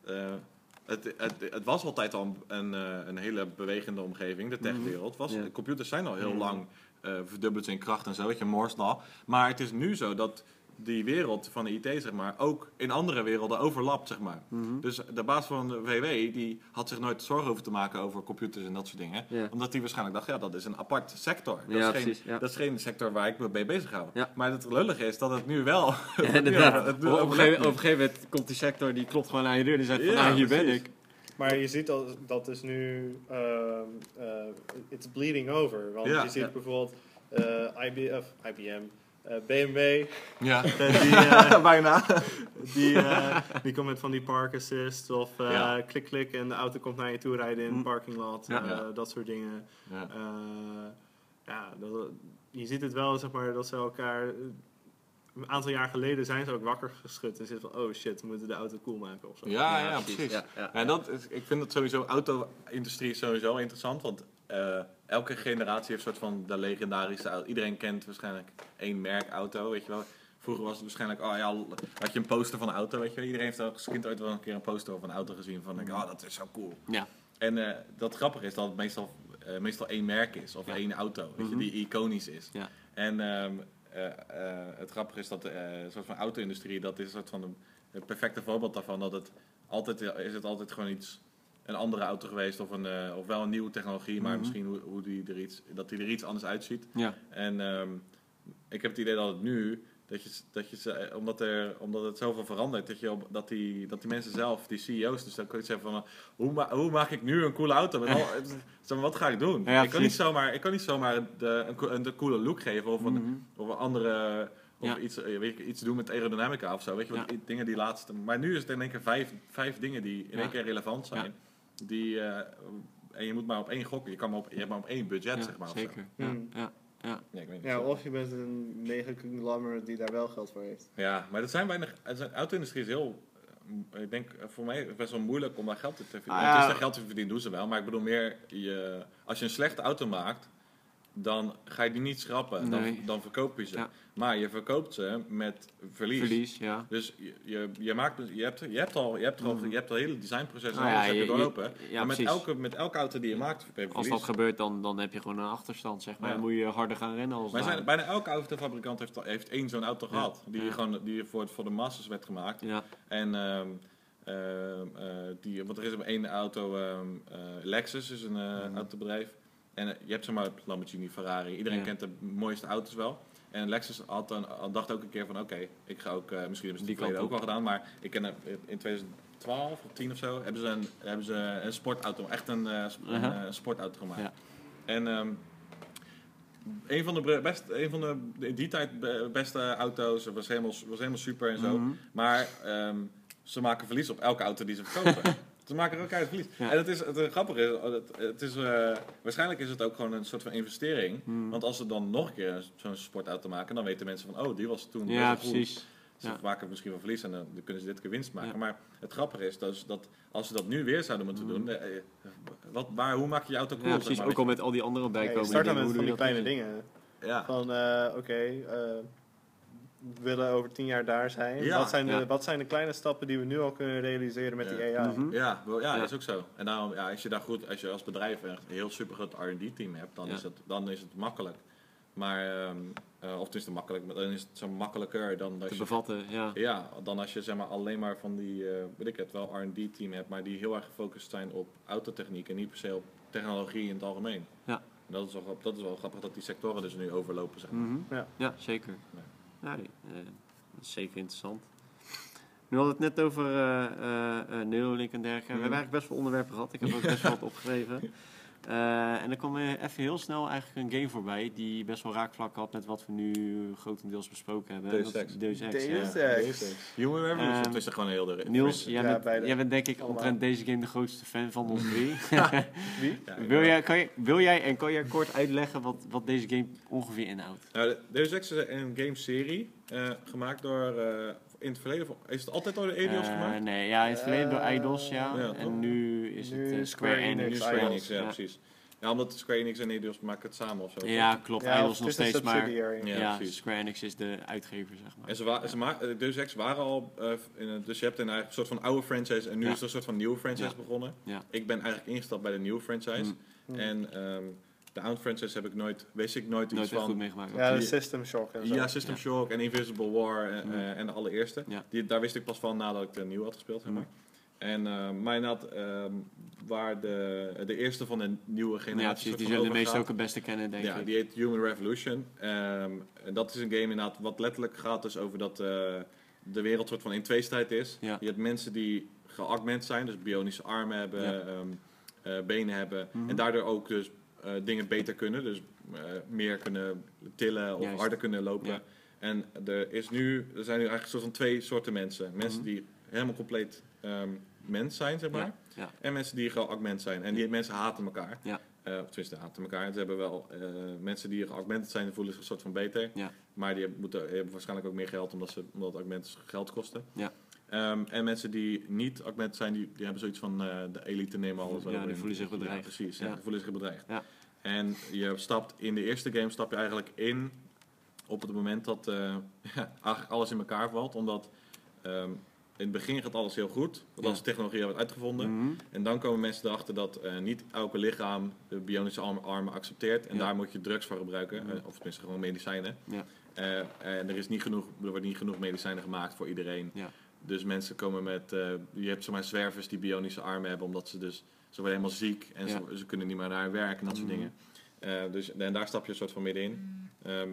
eh, het, het, het was altijd al een, eh, een hele bewegende omgeving, de techwereld. Was, Ja. Computers zijn al heel Mhm. lang eh verdubbeld in kracht en zo, weet je, Moore's Law. Maar het is nu zo dat die wereld van de IT, zeg maar, ook in andere werelden overlapt, zeg maar. Mhm. Dus de baas van de VW, die had zich nooit zorgen over te maken over computers en dat soort dingen. Omdat hij waarschijnlijk dacht, ja, dat is een apart sector. Dat, Ja, is, geen, precies, ja. dat is geen sector waar ik me mee bezig hou. Ja. Maar het lullige is dat het nu wel... Ja, [LAUGHS] inderdaad. het op, nu op, een gegeven, nu. op een gegeven moment komt die sector, die klopt gewoon aan je deur. Die zegt van, Ja, ah, hier ben ik. Maar je ziet dat, dat is nu, ehm, eh, it's bleeding over. Want Ja, je ziet ja. bijvoorbeeld eh, IBM, BMW, Ja, [LAUGHS] die, eh, bijna. die, eh, die komt met van die park assist of eh, Ja. klik klik en de auto komt naar je toe rijden in Mm. een parking lot, eh, dat soort dingen. Ja. Eh, ja, dat, je ziet het wel, zeg maar, dat ze elkaar... Een aantal jaar geleden zijn ze ook wakker geschud en zitten van, oh shit, we moeten de auto cool maken of zo. Ja, ja, precies. Ja, ja. En dat is, ik vind het sowieso, auto-industrie is sowieso interessant, want eh, elke generatie heeft een soort van de legendarische auto. Iedereen kent waarschijnlijk één merk auto, weet je wel. Vroeger was het waarschijnlijk, oh ja, had je een poster van een auto, weet je wel. Iedereen heeft als kind ooit wel een keer een poster van een auto gezien van, denk, oh dat is zo cool. Ja. En eh, dat grappige is dat het meestal, eh, meestal één merk is, of Ja. één auto, weet je, Mhm. die iconisch is. Ja. En ehm, eh, eh, het grappige is dat een soort van auto-industrie, dat is een soort van een, een perfecte voorbeeld daarvan. Dat het altijd, is het altijd gewoon iets, een andere auto geweest of, een, eh, of wel een nieuwe technologie, maar Mhm. misschien hoe, hoe die er iets, dat die er iets anders uitziet. Ja. En ehm, ik heb het idee dat het nu, dat je, dat je, eh, omdat, er, omdat het zoveel verandert, dat, je op, dat, die, dat die mensen zelf, die CEO's, dus dan kun je zeggen van, hoe, ma hoe maak ik nu een coole auto? Met al, [LAUGHS] zeg wat ga ik doen? Ja, ik, kan niet zomaar, ik kan niet zomaar de, een, een, de coole look geven of een, Mhm. of een andere... Of Ja. iets, eh, weet je, iets doen met aerodynamica of zo. Weet je, wat, Ja. dingen die laatste. Maar nu is het in één keer vijf, vijf dingen die in één keer relevant zijn. Die, eh, en je moet maar op één gokken. Je, kan maar op, je hebt maar op één budget, Ja, zeg maar. zeker. Ja, Hmm. ja. Nee, ik weet niet. Ja, of je bent een mega conglomerate die daar wel geld voor heeft. Ja, maar dat zijn weinig. De auto-industrie is heel. eh, Ik denk eh, voor mij best wel moeilijk om daar geld te verdienen. Ah, Het ja. is daar geld te verdienen, doen ze wel. Maar ik bedoel meer, je, als je een slechte auto maakt, dan ga je die niet schrappen. Dan, Nee. dan verkoop je ze. Ja. Maar je verkoopt ze met verlies. Verlies, ja. Dus je, je, je, maakt, je, hebt, je hebt al, je hebt al, Mhm. je hebt al hele designproces Nou ja, alles heb je doorlopen. ja, maar met precies. elke, met elke auto die je maakt, heb je Als verlies. dat gebeurt, dan, dan heb je gewoon een achterstand, zeg maar. Dan moet je harder gaan rennen als Maar zijn, bijna elke autofabrikant heeft, heeft één zo'n auto gehad. Die, gewoon, die voor, voor de masses werd gemaakt. Ja, En eh, die, want er is één auto, ehm, eh, Lexus is een eh, Mhm. autobedrijf. En eh, je hebt zeg maar Lamborghini, Ferrari. Iedereen Ja. kent de mooiste auto's wel. En Lexus had dan, dacht ook een keer van oké, ik ga ook, eh, misschien hebben ze Die ook wel gedaan, maar ik ken het in 2012 of 10 of zo, hebben ze een, hebben ze een sportauto, echt een, eh, sp- een, eh, sportauto gemaakt. Ja. En ehm, een van de best, een van de in die tijd be- beste auto's, het was helemaal, was helemaal super en zo. Mhm. Maar ehm, ze maken verlies op elke auto die ze verkopen. [LAUGHS] ze maken er ook uit verlies. Ja. En het, is, het, grappige is, het, het is eh, waarschijnlijk is het ook gewoon een soort van investering. Mhm. Want als ze dan nog een keer zo'n sportauto maken, dan weten mensen van, oh, die was toen ja best wel goed. precies. Ze Ja. maken misschien wel verlies en dan kunnen ze dit keer winst maken. Ja. Maar het grappige is dus dat als ze dat nu weer zouden moeten Mhm. doen, eh, eh, wat, waar, hoe maak je je auto cool? Ja, zeg precies. maar, Ook al met al die andere Ja, bijkomende je start dan dingen, met van die kleine dingen. Ja. Van, eh, oké, eh, willen over tien jaar daar zijn. Ja, wat, zijn de, ja. wat zijn de kleine stappen die we nu al kunnen realiseren met Ja. die AI? Mhm. Ja, wel, ja, Ja. dat is ook zo. En daarom, ja, als je daar goed, als je als bedrijf echt een heel supergroot R&D-team hebt, dan, Ja. is het, dan is het makkelijk. Maar, ehm, eh, of het is te makkelijk, maar dan is het zo makkelijker dan als Te je, bevatten, ja. ja, dan als je zeg maar alleen maar van die, eh, weet ik het, wel R&D-team hebt, maar die heel erg gefocust zijn op autotechniek en niet per se op technologie in het algemeen. Ja. En dat is wel, dat is wel grappig dat die sectoren dus nu overlopen zijn. Mhm. Ja. Ja, zeker. Ja. Nee, eh, dat is zeker interessant. Nu hadden we het net over eh eh, Neuralink en dergelijke. We hebben eigenlijk best wel onderwerpen gehad. Ik heb ook best wel wat [LAUGHS] opgeschreven. Eh, en dan kwam er even heel snel eigenlijk een game voorbij die best wel raakvlak had met wat we nu grotendeels besproken hebben. Deus Ex. Deus Ex, ja. Human Revolution, Ehm, het is er gewoon een heel de Niels, jij, Ja, bent, jij bent denk ik Allemaal. omtrent deze game de grootste fan van ons drie. [LAUGHS] Wie? Ja, wil, jij, kan je, wil jij en kan jij kort uitleggen wat, wat deze game ongeveer inhoudt? Nou, de- Deus Ex is een game-serie eh, gemaakt door, eh, in het verleden, is het altijd door de Eidos Eh, gemaakt? Nee, ja, in het verleden door Eidos, ja. ja, toch? en nu is Nu het eh, Square Enix. Nu Square. Enix, ja, Ja. precies. Ja, omdat Square Enix en Eidos maken het samen of zo. Ja, klopt. Ja, Eidos nog steeds, maar. Ja. Square Enix is de uitgever, zeg maar. En ze, wa ze ma eh, Deus Ex waren al, in een- dus je hebt een eigen soort van oude franchise en nu Ja. is er een soort van nieuwe franchise Ja. begonnen. Ja. Ik ben eigenlijk ingestapt bij de nieuwe franchise. Mm. Hm. En ehm, de oude franchise heb ik nooit, wist ik nooit, Nooit iets echt goed van. meegemaakt. Ja, de System Shock en zo. Ja, System Ja. Shock en Invisible War eh, Mm. eh, en de allereerste. Ja. Die, daar wist ik pas van nadat ik de nieuwe had gespeeld, zeg Mm. En eh maar inderdaad, ehm, waar de, de eerste van de nieuwe generatie Die van zullen de overgaat. ook het beste kennen, denk Ja, ik. die heet Human Revolution. Ehm, en dat is een game inderdaad wat letterlijk gaat dus over dat eh, de wereld soort van in tweestrijd is. Ja. Je hebt mensen die geaugment zijn, dus bionische armen hebben, Ja. ehm, eh, benen hebben. Mhm. En daardoor ook dus eh, dingen beter kunnen. Dus eh, meer kunnen tillen of Juist. harder kunnen lopen. Ja. En er, is nu, er zijn nu eigenlijk een soort van twee soorten mensen. Mensen Mhm. die helemaal compleet ehm, mens zijn, zeg maar. Ja, ja. En mensen die gewoon augment zijn. En die mensen haten elkaar. Ja. Eh, of tenminste, haten elkaar. Ze hebben wel mensen die geaugmented zijn, voelen zich een soort van beter. Maar die hebben, moeten, hebben waarschijnlijk ook meer geld, omdat, ze, omdat augmenten geld kosten. Ja. Ehm, en mensen die niet augmented zijn, die, die hebben zoiets van eh, de elite nemen alles Ja, die voelen zich bedreigd. Ja, precies, ja. Die voelen zich bedreigd. Ja. En je stapt in de eerste game stap je eigenlijk in op het moment dat eh, [LAUGHS] eigenlijk alles in elkaar valt. Omdat ehm, in het begin gaat alles heel goed, want als de technologie wordt uitgevonden. Mhm. En dan komen mensen erachter dat eh, niet elke lichaam de bionische arm- armen accepteert. En daar moet je drugs voor gebruiken, Mhm. eh, of tenminste gewoon medicijnen. Ja. Eh, en er, is niet genoeg, er wordt niet genoeg medicijnen gemaakt voor iedereen. Ja. Dus mensen komen met, eh, je hebt zomaar zwervers die bionische armen hebben, omdat ze dus, ze worden helemaal ziek en Ja. ze, ze kunnen niet meer naar hun werk en dat soort Mhm. dingen. Eh, dus, en daar stap je een soort van middenin. Ehm,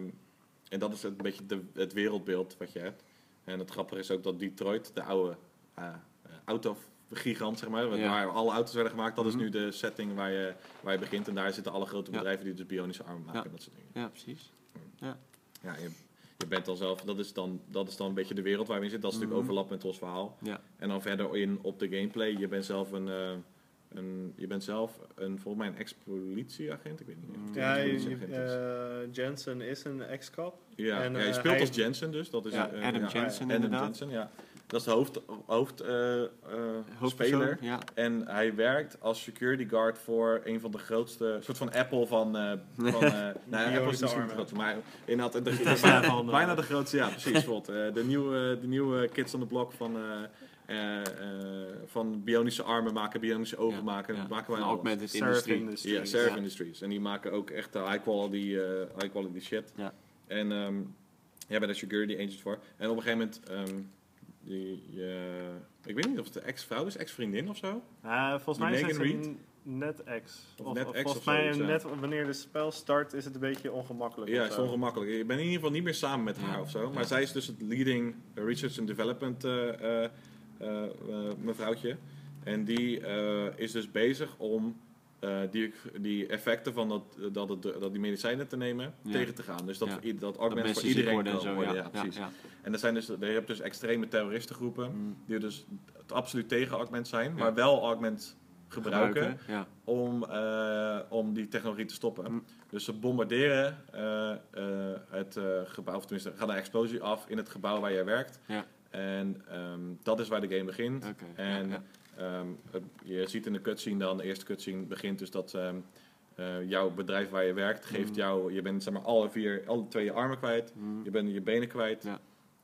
en dat is een beetje de, het wereldbeeld wat je hebt. En het grappige is ook dat Detroit, de oude eh, eh, autogigant, zeg maar, Ja. waar alle auto's werden gemaakt, dat is nu de setting waar je, waar je begint. En daar zitten alle grote Ja. bedrijven die dus bionische armen maken Ja. en dat soort dingen. Ja, precies. Ja, je, je bent dan zelf, dat is dan, dat is dan een beetje de wereld waar we in zitten. Dat is natuurlijk Mhm. overlap met ons verhaal. Ja. En dan verder in op de gameplay. Je bent zelf een, eh, een, je bent zelf een, volgens mij een ex-politieagent. Ik weet niet. of het een Ja, je- ex-politieagent is. eh, Jensen is een ex-cop. ja, en, ja, je eh, speelt hij- als Jensen dus. Dat is, Ja, Adam ja, Jensen Adam. Jensen, ja. Dat is de hoofd, hoofd eh, eh, Hoofdpersoon, speler. Ja. En hij werkt als security guard voor een van de grootste, soort van Apple van, eh [LAUGHS] van eh nou, Apple is misschien niet groot, maar inderdaad, de, de, bijna, de grootste, ja precies. Eh, de, nieuwe, de nieuwe kids on the block van, eh, eh, eh, van bionische armen maken, bionische ogen Ja, maken, ja. maken wij allemaal. augmented Surf industry. Industries. Ja, Surf Ja. Industries. En die maken ook echt high quality, eh, high quality shit. Ja. En ehm ja, bij de security agents voor. En op een gegeven moment, ehm, die, je- ik weet niet of het de ex-vrouw is, ex-vriendin of zo. Uh, volgens Die mij is het net ex. Of Of, net of ex volgens of mij net wanneer het spel start is het een beetje ongemakkelijk. Ja, het is ongemakkelijk. Ik ben in ieder geval niet meer samen met haar of zo. Maar Ja. zij is dus het leading research and development eh, eh, mevrouwtje. En die is dus bezig om eh, die, die effecten van dat, dat, het, dat die medicijnen te nemen Ja. tegen te gaan. Dus dat, Ja. dat augments voor iedereen worden en komen zo. worden. Ja, Ja, precies. ja. En er zijn dus, je hebt dus extreme terroristengroepen Mm. die dus het absoluut tegen augment zijn, maar wel augment gebruiken om, eh, om die technologie te stoppen. Mm. Dus ze bombarderen eh, eh, het eh, gebouw, of tenminste, gaat een explosie af in het gebouw waar jij werkt. Ja. En ehm, dat is waar de game begint. En ehm, het- je ziet in de cutscene dan, de eerste cutscene begint dus dat ehm, eh, jouw bedrijf waar je werkt geeft Mm. jou, je bent zeg maar alle vier, alle twee je armen kwijt, Mm. je bent je benen kwijt. Ja.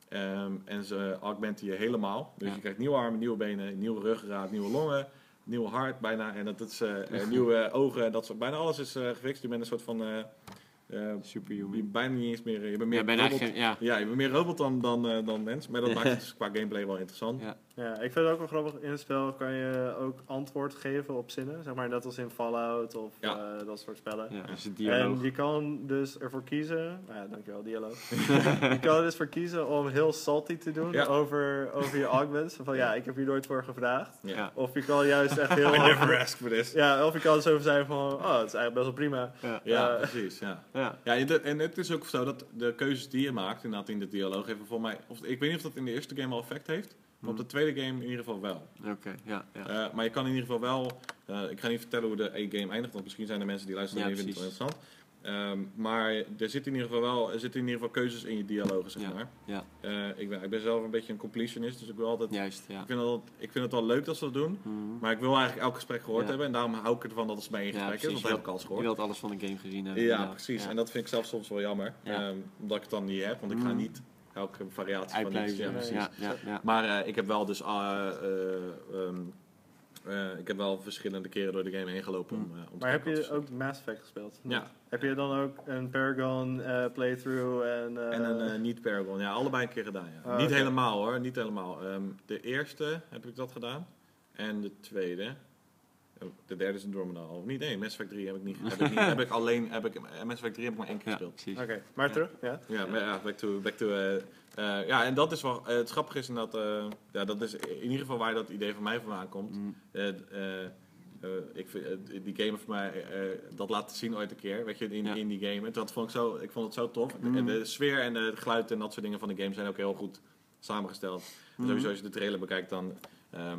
Ehm, en ze augmenten je helemaal. Dus Ja. je krijgt nieuwe armen, nieuwe benen, nieuwe ruggengraat, nieuwe longen, nieuw hart bijna. En dat is eh, eh, [LAUGHS] nieuwe ogen. Dat soort, bijna alles is eh, gefixt. Je bent een soort van... eh, Superhuman. je bijna niet eens meer... Je bent meer Ja, robot. geen- ja. Ja, je bent meer robot dan, dan, dan mens. Maar dat maakt het dus qua gameplay wel interessant. Ja. Ja, ik vind het ook wel grappig. In het spel kan je ook antwoord geven op zinnen. Zeg maar net als in Fallout of Ja. eh, dat soort spellen. Ja, En je kan dus ervoor kiezen, nou ja, dankjewel, dialoog. [LAUGHS] je kan er dus voor kiezen om heel salty te doen Ja. over, over je augments. Van ja, ik heb hier nooit voor gevraagd. Of je kan juist echt [LAUGHS] heel... I never asked for this. Ja, of je kan zo zijn van, oh, het is eigenlijk best wel prima. Ja. Ja, Eh, precies. Ja. Ja. Ja, en de- en het is ook zo dat de keuzes die je maakt, inderdaad in de dialoog, even voor mij. Of, ik weet niet of dat in de eerste game al effect heeft, maar op de tweede game in ieder geval wel. Oké, ja. ja. Eh, maar je kan in ieder geval wel. eh, ik ga niet vertellen hoe de E-game eindigt, want misschien zijn er mensen die luisteren Ja, en die vinden het wel interessant. Ehm, maar er zitten in ieder geval wel er zitten in ieder geval keuzes in je dialogen, zeg Ja, maar. ja. Eh, ik, ben, ik ben zelf een beetje een completionist, dus ik wil altijd. Juist, ja. Ik, vind dat, ik vind het wel leuk dat ze dat doen, Mhm. maar ik wil eigenlijk elk gesprek gehoord hebben en daarom hou ik ervan dat het bij één Ja, gesprek is, want dat heb ik al eens Je gehoord. wilt alles van de game gezien hebben. Ja, precies. En dat vind ik zelf soms wel jammer, Ja. ehm, omdat ik het dan niet heb, want ik ga Mhm. niet elke variatie van iets. Ja, precies. ja, ja, ja. Maar eh, ik heb wel dus eh, eh, ehm, eh, ik heb wel verschillende keren door de game heen gelopen om, eh, om te Maar heb je ook Mass Effect gespeeld? Ja. Heb je dan ook een Paragon eh, playthrough en... eh, En een eh, niet Paragon. Ja, allebei een keer gedaan. Ja. Ah, niet helemaal hoor, niet helemaal. Ehm, de eerste heb ik dat gedaan. En de tweede. De derde is een al. Niet, nee, Mass Effect 3 heb ik niet. Heb ik, niet, heb ik alleen. Heb ik, Mass Effect 3 heb ik maar één keer Ja, gespeeld. precies. Oké, maar terug, ja? Ja, maar ja, back to. Back to eh, eh, ja, en dat is wel. eh, het grappige is dat. eh ja, dat is in ieder geval waar dat idee van mij vandaan komt. Mm. Eh, eh, eh, ik vind, die game heeft mij eh, dat laten zien ooit een keer, weet je, in, Ja. in die game. En dat vond ik, zo, ik vond het zo tof. En de sfeer en de geluid en dat soort dingen van de game zijn ook heel goed samengesteld. Mhm. Sowieso als je de trailer bekijkt, dan ehm,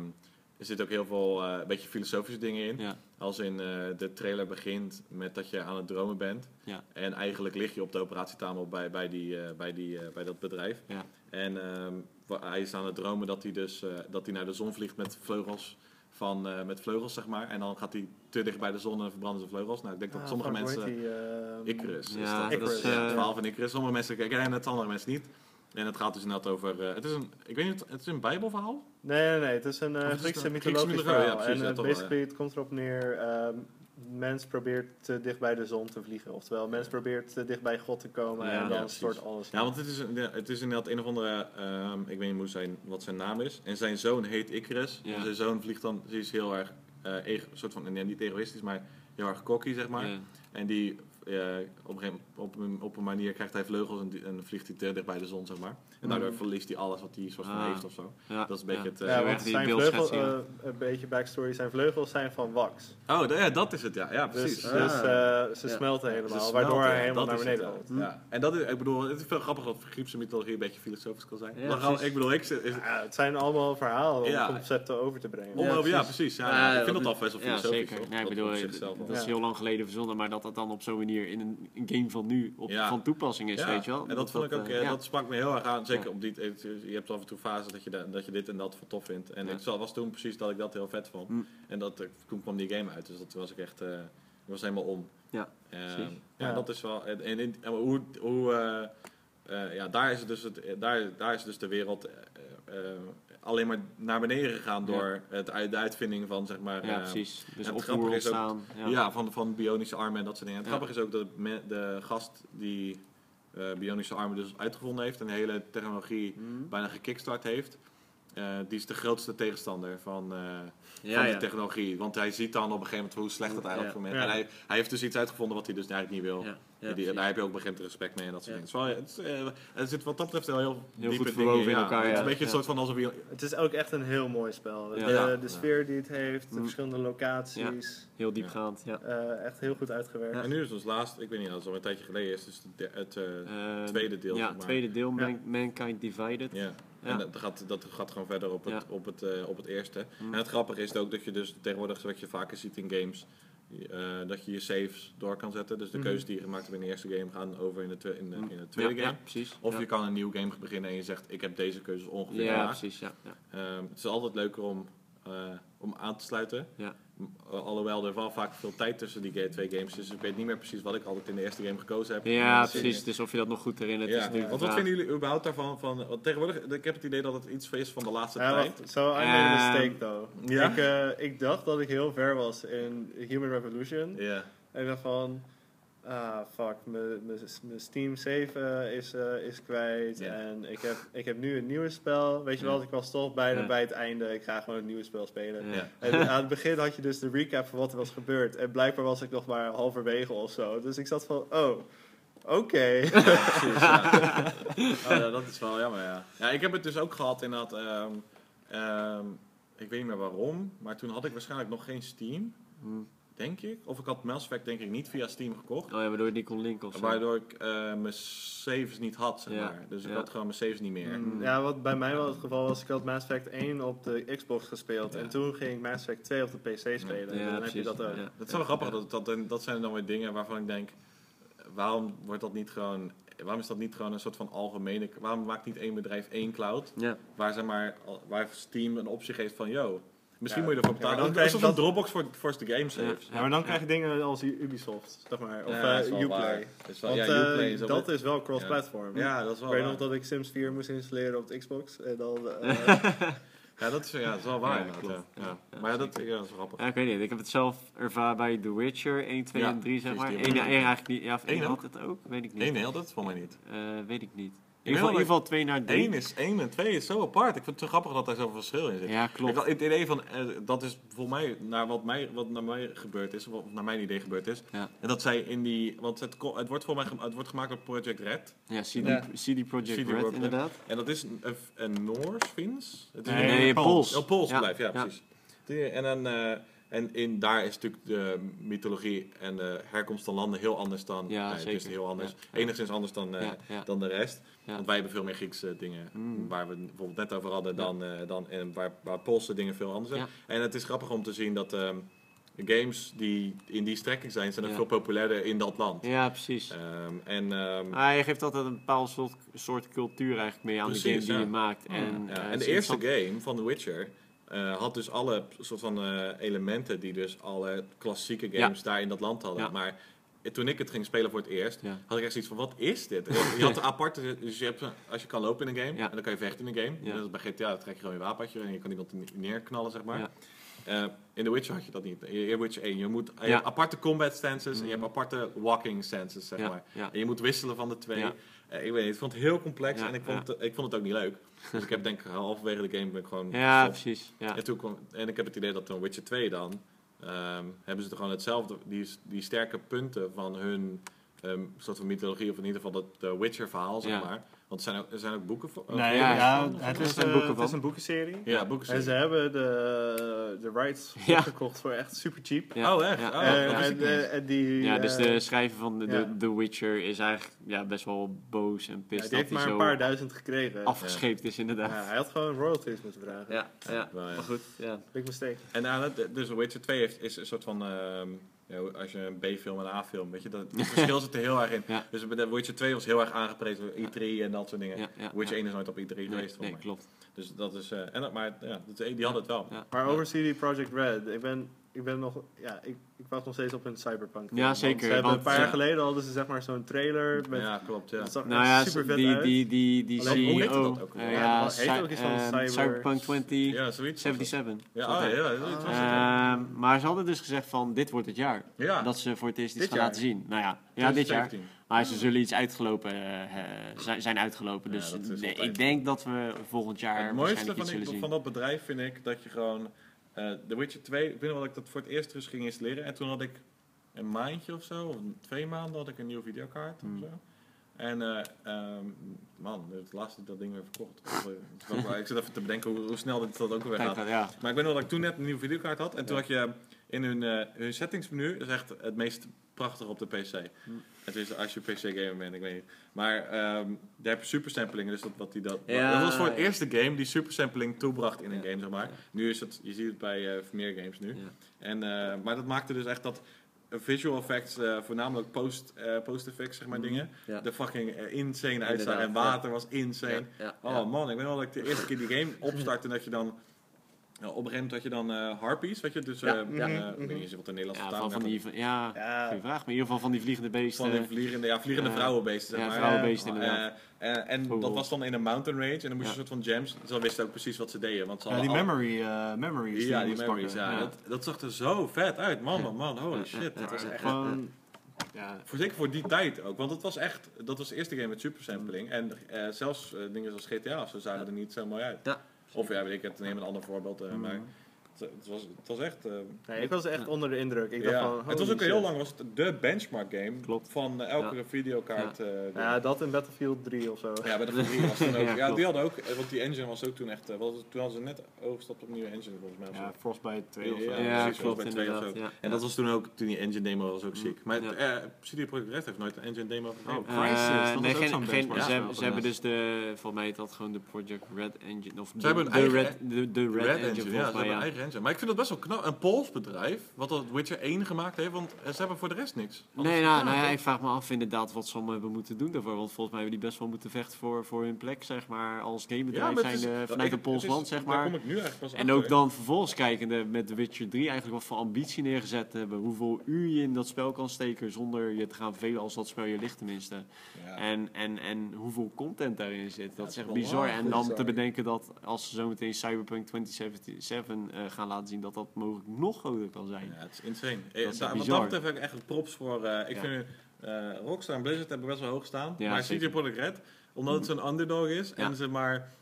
er zitten ook heel veel eh, een beetje filosofische dingen in. Ja. Als in eh, de trailer begint met dat je aan het dromen bent. Ja. En eigenlijk lig je op de operatietafel bij, bij, die, eh, bij, die, eh, bij dat bedrijf. Ja. En ehm, hij is aan het dromen dat hij dus eh, dat hij naar de zon vliegt met vleugels. Van, eh, met vleugels, zeg maar. En dan gaat hij te dicht bij de zon en verbranden zijn vleugels. Nou, ik denk dat Ah, sommige fuck, hoe mensen... die, ehm, Icarus. is Ja, dat, dat is, het verhaal van Icarus. Sommige mensen kennen het, andere mensen niet. En het gaat dus inderdaad over... eh, het is een, ik weet niet, het is een bijbelverhaal? Nee, nee, nee. Het is een eh, is Griekse een mythologisch Griekse verhaal. ja, precies, en ja, toch wel, basically, het komt erop neer... ehm, mens probeert te dicht bij de zon te vliegen. Oftewel, mens probeert te dicht bij God te komen Ja, en dan stort alles. Ja, want het is, een, het is inderdaad een of andere... ehm, ik weet niet hoe zijn, wat zijn naam is. En zijn zoon heet Icarus. Ja. En zijn zoon vliegt dan... Die is heel erg... eh ego- soort van, nee, niet egoïstisch, maar heel erg cocky, zeg maar. Ja. En die, eh, op, een, op, een, op een manier krijgt hij vleugels en, en vliegt hij te dicht bij de zon, zeg maar. En daardoor Mhm. verliest hij alles wat hij soort van Ah. heeft of zo. Ja. Dat is een beetje ja. het, eh, Ja, want zijn vleugels, eh, een beetje backstory, zijn vleugels zijn van wax. Oh, ja, dat is het, ja. Ja, Dus, precies. dus eh, ze Ja. smelten Ze helemaal, smelten, waardoor hij helemaal naar beneden valt. Ja. En dat is, ik bedoel, het is veel grappig dat Griekse mythologie een beetje filosofisch kan zijn. Ik bedoel, ik is, Ja, het zijn allemaal verhalen om Ja. concepten over te brengen. om, Ja, precies. ik vind dat al best wel Ja, filosofisch. zeker. ik Dat bedoel, dat is heel lang geleden verzonnen, maar dat dat dan op zo'n manier in een, een game van nu op, Ja. van toepassing is, Ja, weet je wel. En dat, vond ik ook, eh, eh, ja. dat sprak me heel erg aan. Zeker Ja. op die, het- je hebt af en toe fases dat je, da- dat je dit en dat voor tof vindt. En Ja. ik zal- was toen precies dat ik dat heel vet vond. Hm. En dat, eh, toen kwam die game uit, dus dat was ik echt, eh, ik was helemaal om. Ja, Eh, ja, Ja. dat is wel. En, en, en hoe, hoe eh, eh, ja, daar is het dus, het, daar, daar is dus de wereld eh, eh, alleen maar naar beneden gegaan door het, de uitvinding van zeg maar. ja, eh, precies. Dus het grappige is ook-. Ja. van, van bionische armen en dat soort dingen. Het grappige is ook dat de gast die eh, bionische armen dus uitgevonden heeft en de hele technologie Hm. bijna gekickstart heeft, eh, die is de grootste tegenstander van, eh, Ja, van die ja. technologie. Want hij ziet dan op een gegeven moment hoe slecht het eigenlijk Ja. voor mensen Ja. En hij, hij heeft dus iets uitgevonden wat hij dus eigenlijk niet wil. Ja, ja, die, daar heb je ook begint respect mee en dat soort Ja. dingen. Het, is wel, het, is, eh, het zit wat dat betreft wel heel, Heel diepe goed dingen verwoven in ja. elkaar, Het is ja. een beetje Ja. een soort van alsof je... Het is ook echt een heel mooi spel. Ja. De, Ja. de sfeer die het heeft, de Hm. verschillende locaties, Heel diepgaand, ja. echt heel goed uitgewerkt. En nu is ons laatst, ik weet niet, dat is al een tijdje geleden, is dus de- het... tweede deel, Ja, maar. tweede deel, Ja. Man- Mankind Divided. En dat gaat, dat gaat gewoon verder op het, op het, eh, op het eerste. Mm. En het grappige is ook dat je dus tegenwoordig, wat je vaker ziet in games, eh, dat je je saves door kan zetten. Dus de Mhm. keuzes die je gemaakt hebt in de eerste game gaan over in de, in de, in de tweede ja, game. Ja, precies. Of ja. je kan een nieuw game beginnen en je zegt, ik heb deze keuzes ongeveer Ja, gemaakt. precies, ja. ja. Ehm, het is altijd leuker om, om aan te sluiten. Ja. M- Alhoewel er wel vaak veel tijd tussen die twee games is. Dus ik weet niet meer precies wat ik altijd in de eerste game gekozen heb. Ja, eh, precies. Dus of je dat nog goed herinnert, is Ja, natuurlijk want wat vinden jullie überhaupt daarvan? Van, want tegenwoordig, ik heb het idee dat het iets is van de laatste Ja, tijd. wacht, so I made a mistake though. ja? Ik, eh, ik dacht dat ik heel ver was in Human Revolution. Ja. En ik dacht van, ah fuck, mijn- Steam save eh, is, eh, is kwijt. En ik heb, ik heb nu een nieuwe spel. Weet je wel, ik was toch bijna Ja. bij het einde. Ik ga gewoon een nieuwe spel spelen. Ja. En aan het begin had je dus de recap van wat er was gebeurd. En blijkbaar was ik nog maar halverwege of zo. Dus ik zat van, oh, oké. [LAUGHS] Ja. Oh, dat is wel jammer, ja. Ja, ik heb het dus ook gehad in dat... ehm, ehm, ik weet niet meer waarom, maar toen had ik waarschijnlijk nog geen Steam, Hm. Denk ik. Of ik had Mass Effect denk ik niet via Steam gekocht. Oh ja, waardoor je die kon linken of zo. Waardoor ik eh, mijn saves niet had, zeg Ja, maar. Dus ik ja. had gewoon mijn saves niet meer. Mm, Ja, wat bij mij wel het geval was, ik had Mass Effect 1 op de Xbox gespeeld. Ja. En toen ging ik Mass Effect 2 op de PC spelen. en Ja, dan heb precies. je dat ook. Ja. Dat is wel grappig, dat, dat, dat zijn dan weer dingen waarvan ik denk... Waarom wordt dat niet gewoon... Waarom is dat niet gewoon een soort van algemene... Waarom maakt niet één bedrijf één cloud? Ja, Waar, zeg maar, waar Steam een optie geeft van... Yo, misschien Ja. moet je ervoor Ja, betalen. dan dat krijg je dat- Dropbox voor, voor de game saves. Ja, maar dan krijg je dingen als Ubisoft, zeg maar. Of Ja, dat is wel waar. Uplay. Dat is wel- Want ja, eh, Uplay is dat is wel cross-platform. Ja, dat is Ik wel weet waar. nog dat ik Sims 4 moest installeren op de Xbox. En dan, eh, [LAUGHS] Ja, dat is, ja, dat is wel waar Ja, ja. Ja. Ja, Maar ja, dat, ja, dat is grappig. Ja, ik weet niet. Ik heb het zelf ervaren bij The Witcher 1, 2 Ja, en 3, zeg maar. die 1 hebben we eigenlijk niet. Ja, of Eén 1 ook? had het ook, weet ik niet. Nee, nee, dat is voor mij niet. Eh, weet ik niet. In Ik ieder geval, in ieder geval 2 naar 3. Eén is één en twee is zo apart. Ik vind het zo grappig dat daar zoveel verschil in zit. Ja, Ik klopt. had het idee van, eh, dat is volgens mij, naar wat, mij, wat naar mij gebeurd is, of naar mijn idee gebeurd is. Ja. En dat zij in die, want het, het wordt voor mij het wordt gemaakt door Project Red. Ja, CD, Ja. CD Projekt CD Red, inderdaad. En dat is een, een, Noors, Fins? Het is Nee, een- Nee, Pools. Pools. Oh, Pools Ja, bedrijf, ja, ja. precies. Die- En dan, eh, En in, daar is natuurlijk de mythologie en de herkomst van landen heel anders dan... Ja, nee, Het is heel anders. Ja. Enigszins anders dan, eh, Ja, dan de rest. Want wij hebben veel meer Griekse dingen, Mm. waar we bijvoorbeeld net over hadden, dan, eh, dan en waar, waar Poolse dingen veel anders zijn. En het is grappig om te zien dat ehm, games die in die strekking zijn, zijn ook veel populairder in dat land. Ja, precies. Ehm, en Ah, je geeft altijd een bepaald soort, soort cultuur eigenlijk mee aan de game die je maakt. En, Ja, eh, en het de eerste game van The Witcher eh, had dus alle soort van eh, elementen die dus alle klassieke games daar in dat land hadden. Ja. Maar toen ik het ging spelen voor het eerst, Ja. had ik echt zoiets van, wat is dit? [LAUGHS] je had een aparte, dus je hebt, als je kan lopen in een game, en dan kan je vechten in een game. Ja. Dus bij GTA dan trek je gewoon je wapentje en je kan iemand ne- neerknallen, zeg maar. Eh, in The Witcher had je dat niet. In The Witcher 1, je, moet, je hebt aparte combat stances en je Mhm. hebt aparte walking stances, zeg maar. En je moet wisselen van de twee. Eh, ik weet niet, ik vond het heel complex Ja, en ik vond, het, ik vond het ook niet leuk. Dus ik heb denk ik halverwege de game ben ik gewoon Ja, precies. Ja. En, toen kwam, en ik heb het idee dat dan Witcher 2 dan, ehm, hebben ze er gewoon hetzelfde, die, die sterke punten van hun ehm, soort van mythologie, of in ieder geval dat de Witcher verhaal, zeg maar. Want er zijn ook, er zijn ook boeken voor. Nee, ja, het, is, zijn eh, boeken het is een boekenserie. Ja, boeken. En ze hebben de, de rights Ja. gekocht voor echt super cheap. Ja. Oh, echt? Ja. Oh, en, en, niet. eh, en die, Ja, dus eh, de schrijver van de, ja. de, The Witcher is eigenlijk ja, best wel boos en ja, pissed die heeft maar hij een paar duizend gekregen. afgescheept is Ja, inderdaad. hij had gewoon royalties moeten vragen. Ja, ja. Maar goed, ja. Big mistake. En aan het, dus Witcher 2 heeft, is een soort van, ehm, ja, als je een B-film en een A-film, weet je, dat, [LAUGHS] het verschil zit er heel erg in. Ja. Dus bij de Witcher 2 was heel erg aangeprezen door E3 en dat soort dingen. ja, ja, Witcher ja. 1 is nooit op E3 Nee, geweest, nee, voor mij. klopt. Dus dat is, eh, en, dat- maar ja, die hadden het wel. Ja. Maar over CD Projekt Red, ik ben, ik ben nog, ja, ik, ik wacht nog steeds op een Cyberpunk. Ja, Want zeker, Ze hebben want- een paar jaar ja. geleden hadden ze zeg maar zo'n trailer met, Ja, klopt, ja. dat zag Nou ja, super vet die, uit. die, die, die Alleen, hoe heette CEO, dat ook eh, alweer? ja, heet ook iets van cyber- Cyberpunk 2077. Ja, zoiets. Ja, Ja, zoiets was het. Ehm, maar ze hadden dus gezegd van dit wordt het jaar. Ja, Dat ze voor het eerst iets gaan laten zien. Nou ja, ja dit jaar. 2017. Maar ze zullen iets uitgelopen eh, eh, zijn, zijn uitgelopen. Dus nee, ik denk dat we volgend jaar Het mooiste van, die- van dat bedrijf vind ik dat je gewoon... eh The Witcher 2, ik weet nog dat ik dat voor het eerst terug ging installeren. En toen had ik een maandje of zo, of twee maanden, had ik een nieuwe videokaart Hmm. of zo. En eh, ehm, man, het laatste dat ding weer verkocht. Ik zit even te bedenken hoe, hoe snel dit dat ook weer gaat. ja. Maar ik weet nog dat ik toen net een nieuwe videokaart had. En toen Ja. had je in hun, eh, hun settingsmenu, is echt het meest prachtige op de PC. Hm. Het is als je PC-gamer bent, ik weet niet. Maar ehm daar heb je supersampling, dus dat, wat die dat, Ja, dat was voor het ja. eerste game die supersampling toebracht in een Ja, game, zeg maar. Nu is het, je ziet het bij eh, meer games nu. En, eh, maar dat maakte dus echt dat visual effects, voornamelijk post, post effects, zeg maar, Mhm. dingen, Ja. de fucking insane uitzagen. En water was insane. Ja, Oh man, ik weet wel dat ik de eerste keer die game opstartte en dat je dan... ja, op een gegeven moment had je dan eh, harpies, weet je, dus... Ja, eh, ja. eh, Mhm, ik weet niet eens wat de Nederlandse Ja, taal van, die, van- ja, Ja, goeie vraag. Maar in ieder geval van die vliegende beesten. Van die vliegende, ja, vliegende Ja. vrouwenbeesten, zeg ja, maar. vrouwenbeesten Ja. inderdaad. Eh, eh, en dat Vogel. was dan in een mountain range en dan moest je Ja. een soort van gems. Ze wisten ook precies wat ze deden, want ze ja, die al- memory, eh, memories. Ja, je die memories, ja. Ja. Dat, dat zag er zo vet uit, man, man, man. Holy Ja, shit. ja, Dat was ja, echt... ja. Gewoon, ja, Voor zeker voor die tijd ook, want het was echt, dat was de eerste game met supersampling. En eh, zelfs dingen zoals GTA zo zagen er niet zo mooi uit. Ja. Of ja, weet ik, het neem een ander voorbeeld, eh, maar Mhm. Het, was, het was echt... eh, nee, ik was echt Ja. onder de indruk. Ik ja. dacht van, het was ook heel lang was het de benchmark game Klopt. van eh, elke videokaart. eh. Ja, dat in Battlefield 3 of zo. Ja, de 3 was toen [LAUGHS] ook. Ja, die hadden ook, want die engine was ook toen echt. eh, wat- toen hadden ze net overgestapt op een nieuwe engine volgens mij. Ja, Frostbite 2 of zo. Ja, Ja, precies, klopt bij twee of inderdaad. zo. Ja. En dat was toen ook, toen die engine demo was ook ziek. Maar Ja. eh CD Projekt Red heeft nooit een engine demo gegeven. Oh, nee, geen, geen, benchmark ze, hebben, ze hebben inderdaad. dus de, volgens mij dat gewoon de Project Red Engine, of de, hebben een de, eigen- Red, de, de Red, Red, Engine, volgens ze mij, ja. Maar ik vind dat best wel knap. Een Pools bedrijf, wat dat Witcher 1 gemaakt heeft, want ze hebben voor de rest niks. Anders- Nee, nou, nou ja, ik vraag me af inderdaad wat ze allemaal hebben moeten doen daarvoor. Want volgens mij hebben die best wel moeten vechten voor, voor hun plek, zeg maar, als gamebedrijf het zijn is- eh, vanuit een Pools het land, zeg Daar maar. kom ik nu eigenlijk pas En achter. ook dan vervolgens kijkende met The Witcher 3 eigenlijk wat voor ambitie neergezet hebben. Hoeveel uur je in dat spel kan steken zonder je te gaan vervelen als dat spel je ligt tenminste. Ja. En, en, en hoeveel content daarin zit. Dat het is echt bizar. En dan te bedenken dat als ze zometeen Cyberpunk 2077 eh, gaan laten zien, dat dat mogelijk nog groter kan zijn. Ja, het is insane. Dat Eh, is da- wat dat betreft heb ik echt props voor... eh, ik Ja. vind eh, Rockstar en Blizzard hebben best wel hoog staan. Ja, maar zeker. CD Projekt Red, omdat het zo'n underdog is en ze maar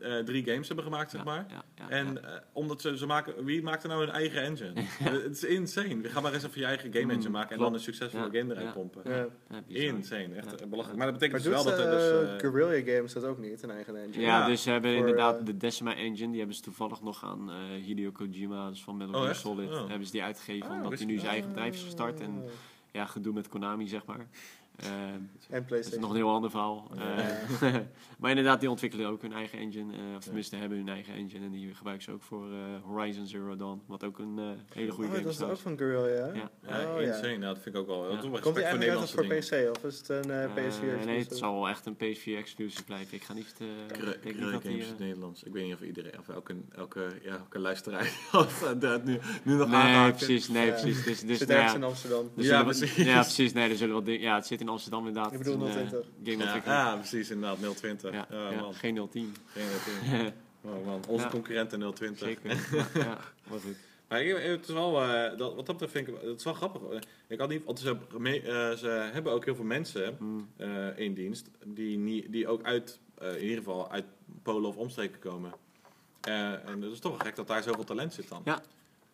eh, drie games hebben gemaakt, zeg Ja, maar. ja, ja, En ja. eh, omdat ze, ze maken, wie maakt er nou hun eigen engine? [LAUGHS] Het is insane. Ga maar eens even je eigen game engine Mm, maken en klopt. dan een succesvolle Ja, game eruit ja. pompen. Ja. Ja, bizar. Insane, echt Ja. eh, belachelijk. Maar dat betekent Maar dus wel dat er dus... Guerrilla Games dat ook niet, een eigen engine? Ja, Ja, dus ze hebben voor, inderdaad de Decima Engine, die hebben ze toevallig nog aan eh, Hideo Kojima, dus van Metal Oh, Gear? Solid, Oh. hebben ze die uitgegeven Ah, omdat hij nu zijn eigen bedrijf is gestart en ja, gedoe met Konami zeg maar. Eh, En dat is PlayStation. nog een heel ander verhaal. Eh, [LAUGHS] maar inderdaad, die ontwikkelen ook hun eigen engine, eh, of tenminste hebben hun eigen engine en die gebruiken ze ook voor eh, Horizon Zero Dawn, wat ook een eh, hele goede oh, game dat is. is ook van Guerrilla, ja? Ja. ja, Oh, ja. insane. Nou, dat vind ik ook wel... Ja. Is Komt die voor eigenlijk uit voor. PC of is het een eh, Eh, PS4 exclusive? nee, het zal wel echt een PS4 exclusive blijven. Ik ga niet. eh, ik Guerrilla denk niet dat die, Games in het Nederlands. Ik weet niet of iedereen, of elke, elke, ja, elke luisteraar of, dat [LAUGHS] nu, nu nog Nee, precies. Nee, precies. Dus, dus, zit ergens in Amsterdam. er Ja, precies. Ja, precies. Nee, er zullen wel dingen. Ja, het zit in Amsterdam inderdaad. Ik bedoel eh, 020. Ja, ah, precies, inderdaad, 020. Ja, Ja, ja, man. geen 010. Geen 010. [LAUGHS] Oh, man. Onze Ja. concurrenten 020. Zeker. [LAUGHS] ja, ja, maar goed. Maar ik- het is wel, eh, dat, wat dat betreft vind ik het is wel grappig. Eh, Ik had niet, want ze, eh, ze hebben ook heel veel mensen eh, in dienst die, niet, die ook uit, in ieder geval uit Polen of omstreken komen. Eh, en het is toch wel gek dat daar zoveel talent zit dan. Ja.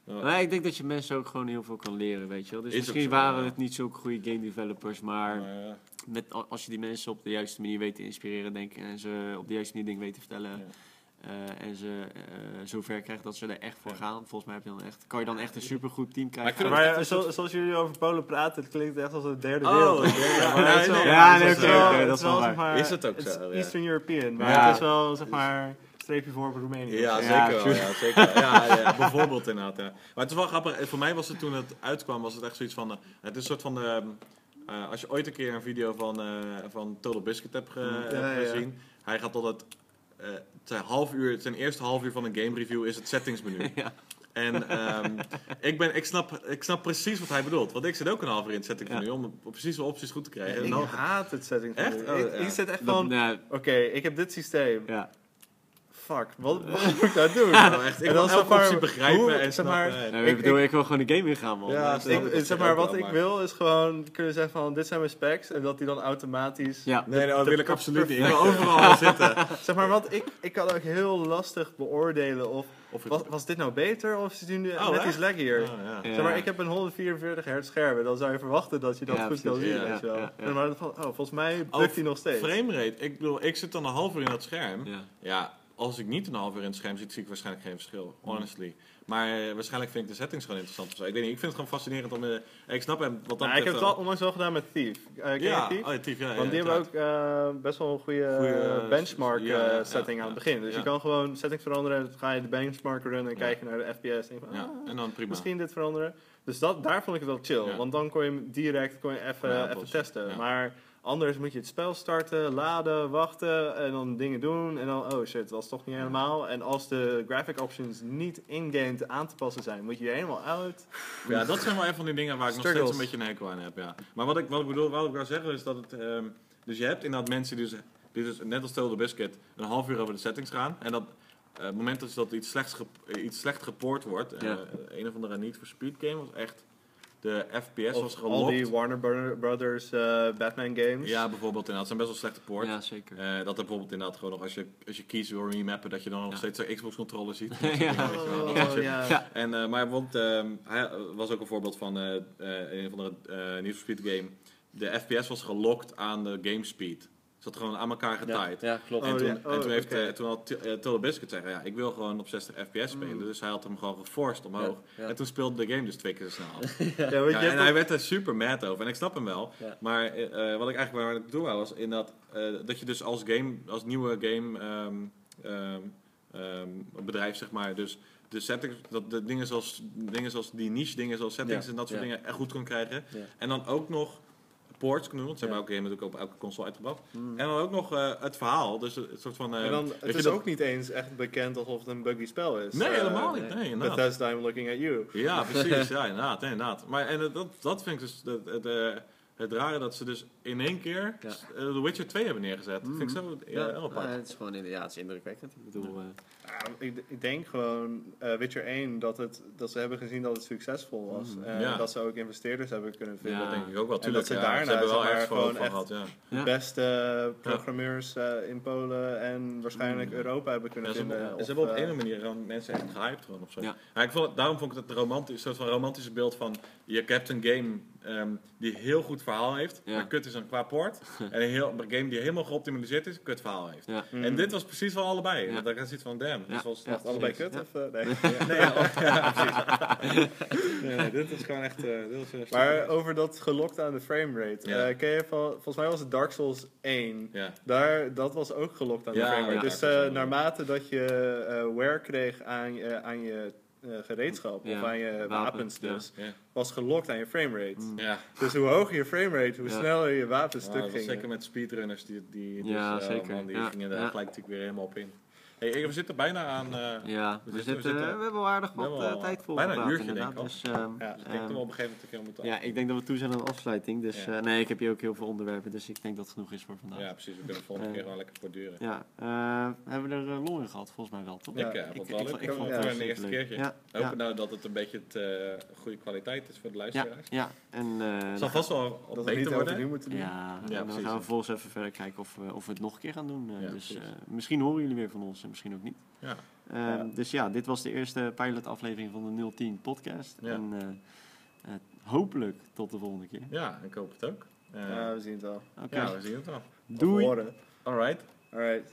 Ja. Maar ik denk dat je mensen ook gewoon heel veel kan leren, weet je wel. Dus Is misschien zo, waren ja. het niet zulke goede game developers, maar Maar, ja. met, als je die mensen op de juiste manier weet te inspireren, denk ik, en ze op de juiste manier dingen weet te vertellen, Ja. eh, en ze eh zover krijgt dat ze er echt voor Ja. gaan, volgens mij heb je dan echt, kan je dan echt een supergoed team Maar krijgen. Maar het ja, echt een zo- zoals jullie over Polen praten, het klinkt echt als een derde Oh, wereld. ja, maar nee, ja, oké, dat is is wel wel, waar. zeg maar, Is het ook zo, ja. Eastern European, maar Ja. het is wel, zeg maar, streepje voor Roemenië. Ja, Ja, zeker wel. Ja, zeker. Ja, ja, [LAUGHS] bijvoorbeeld inderdaad. Ja. Maar het is wel grappig. eh, Voor mij was het toen het uitkwam, was het echt zoiets van... eh, het is een soort van... de, eh, als je ooit een keer een video van, eh, van Total Biscuit hebt, ge- Ja, hebt ja. gezien... Hij gaat tot het... eh, zijn, half uur, zijn eerste half uur van een game review is het settingsmenu. [LAUGHS] Ja. En ehm, ik, ben, ik, snap, ik snap precies wat hij bedoelt. Want ik zit ook een half uur in het settingsmenu om op precies de opties goed te krijgen. En ik dan- haat het setting. Echt? ik, Oh, ja. ik zit echt van, oké, ik heb dit systeem. Fuck, wat, [LAUGHS] wat moet ik nou doen? Nou, echt, ik En wil dan zeg elke optie begrijpen hoe- en zeg maar, Ik- ik, bedoel, ik wil gewoon de game ingaan, man. Ja, Dat- snap Ik, ik op zeg maar, wat ik maar- wil is gewoon kunnen zeggen van dit zijn mijn specs en dat die dan automatisch ja. Nee, nee, dat wil ik absoluut niet. Ik wil overal zitten. [LAUGHS] zeg maar want ik, ik kan ook heel lastig beoordelen of Of was, was dit nou beter of is het nu Oh, net iets laggier Oh, ja. Ja. Zeg maar, ik heb een 144 hertz scherm. Dan zou je verwachten dat je dat Ja, goed kan zien, Ja, weet je wel. ja, ja. En Maar dan van, oh, volgens mij lukt hij nog steeds. Framerate, ik bedoel, ik zit dan een half uur in dat scherm. Ja. Als ik niet een half uur in het scherm zit, zie ik waarschijnlijk geen verschil. Honestly. Maar eh, waarschijnlijk vind ik de settings gewoon interessant of zo. Ik weet niet, ik vind het gewoon fascinerend om... eh, ik snap hem wat dat Nou, ik heb het al onlangs wel gedaan met Thief. Uh, je Ja, Thief? oh, ja, Thief, ja, Want die hebben ook best wel een goede, Goeie, benchmark setting aan het begin. Dus je kan gewoon settings veranderen, dan ga je de benchmark runnen en Ja. kijken naar de FPS. En van, Ja, ah, en dan prima. misschien dit veranderen. Dus dat, daar vond ik het wel chill. Want dan kon je direct kon je even, even testen. Maar anders moet je het spel starten, laden, wachten en dan dingen doen. En dan, oh shit, dat is toch niet helemaal. En als de graphic options niet in-game aan te passen zijn, moet je er helemaal uit. Ja, dat zijn wel een van die dingen waar ik nog steeds een beetje een hekel aan heb. Ja. Maar wat ik, wat ik bedoel, wat ik wil zeggen is dat het... ehm, dus je hebt inderdaad mensen die dus, die dus net als Total Biscuit een half uur over de settings gaan. En dat... eh, het moment dat dat iets, slechts gep- iets slecht gepoord wordt, Ja. een of andere Need for Speed game was echt, de FPS was Of al die gelokt. Warner Bro- Brothers eh, Batman games. Ja, bijvoorbeeld inderdaad, het zijn best wel slechte poort. ja, zeker. Eh, dat er bijvoorbeeld inderdaad gewoon nog als je, als je keys wil remappen, dat je dan nog steeds de Xbox controller ziet. [LAUGHS] Ja. Dat Oh, ja. Ja. En, eh, maar bijvoorbeeld, ehm, hij was ook een voorbeeld van eh, eh, een van de uh, Need for Speed game. De FPS was gelokt aan de game speed. Zat gewoon aan elkaar getied. Ja, klopt. En, Oh, toen, ja. en Oh, toen, heeft, oké. eh, toen had Total Biscuit zeggen, ja, ik wil gewoon op 60 fps spelen. Dus hij had hem gewoon geforced omhoog. Ja, ja. En toen speelde de game dus twee keer zo snel. [LAUGHS] En hij werd er super mad over. En ik snap hem wel. Ja. Maar eh, wat ik eigenlijk waar ik naartoe wou was in dat, eh, dat je dus als game, als nieuwe game ehm, ehm, ehm, bedrijf zeg maar, dus de settings, dat de dingen zoals, dingen zoals die niche dingen zoals settings Ja, en dat soort ja. dingen echt goed kon krijgen. Ja. En dan ook nog ports kunnen doen, Ja. hebben elke game natuurlijk op elke console uitgebracht. Mm. En dan ook nog eh, het verhaal, dus het soort van... eh, en dan, het is dat- ook niet eens echt bekend alsof het een buggy spel is. Nee, Eh, helemaal niet. Nee, inderdaad. Bethesda, I'm looking at you. Ja, precies. [LAUGHS] ja, inderdaad, inderdaad. Maar en dat, dat vind ik dus... Het, het, rare dat ze dus in één keer Ja. eh, The Witcher 2 hebben neergezet. Dat vind ik zo ja, heel apart. Ja, het is gewoon ja, het is indrukwekkend. Ik bedoel, eh, Ja, ik, ik denk gewoon, eh Witcher 1, dat, het, dat ze hebben gezien dat het succesvol was. Mm. En Ja. dat ze ook investeerders hebben kunnen vinden. Ja. Dat denk ik ook wel. En Tuurlijk, dat ze ja, daarna, ze hebben wel ergens voor gewoon van echt- gehad. Ja. de beste programmeurs eh, in Polen en waarschijnlijk Mm. Europa hebben kunnen Ja, ze, vinden. hebben- of, ze hebben op een of andere manier gewoon mensen echt gehyped gewoon of zo. Ik vond, het- daarom vond ik het een romantisch, soort van romantische beeld van je hebt een game ehm, die heel goed verhaal heeft, Ja. maar kut is een qua poort. [LAUGHS] en een, heel, een game die helemaal geoptimaliseerd is, kut verhaal heeft. ja. mm. En dit was precies van allebei. Ja. En dan is iets van damn. Ja. Dit was, Ja. Echt allebei precies. kut? Ja. Of, nee. [LAUGHS] Nee, ja, oh, ja, precies. [LAUGHS] Nee, nee, dit is gewoon echt... eh, dit was, Maar over dat gelokt aan de framerate. Ja. eh ken je van, volgens mij was het Dark Souls 1. Ja. Daar, dat was ook gelokt aan Ja, de framerate. ja, dus eh, 1, naarmate dat je eh wear kreeg aan je, aan je eh, gereedschap Ja, of aan je wapen, wapens dus, Ja. was gelokt aan je framerate. Mm. Ja. Dus hoe hoger je framerate, hoe Ja. sneller je wapen Ja, stuk gingen. zeker met speedrunners die, die Ja, dus, eh, zeker. man, die Ja, gingen daar ja. gelijk natuurlijk weer helemaal op in. Hey, we zitten bijna aan. eh, Ja, we, We zitten, zitten- we zitten- we hebben wel aardig wat eh, al tijd voor bijna een uurtje, denk ik. Dus, ehm, Ja, dus ik denk dat we ehm, op een gegeven moment een keer moeten ja, ik denk dat we toe zijn aan de afsluiting. Dus Ja. eh, nee, ik heb hier ook heel veel onderwerpen, dus ik denk dat het genoeg is voor vandaag. Ja, precies. We kunnen de volgende keer gewoon lekker voortduren. Ja, eh, hebben we er uh, long in gehad? Volgens mij wel, toch? Ja. ik vond het wel ik, leuk. ik vond ja, het wel een eerste keertje. Ja, Hopen ja, nou dat het een beetje het, eh, goede kwaliteit is voor de luisteraars. ja. En, eh, Het zal vast wel niet beter worden. nu moeten doen. Ja, dan precies, gaan we vervolgens even verder kijken of we, of we het nog een keer gaan doen. dus eh, misschien horen jullie weer van ons en misschien ook niet. Ja. Ehm, Ja. Dus ja, dit was de eerste pilot aflevering van de 010 podcast. Ja. En eh, eh, hopelijk tot de volgende keer. ja, ik hoop het ook. Eh, Ja, we zien het wel. Oké, ja, we zien het wel. doei! Alright. Alright.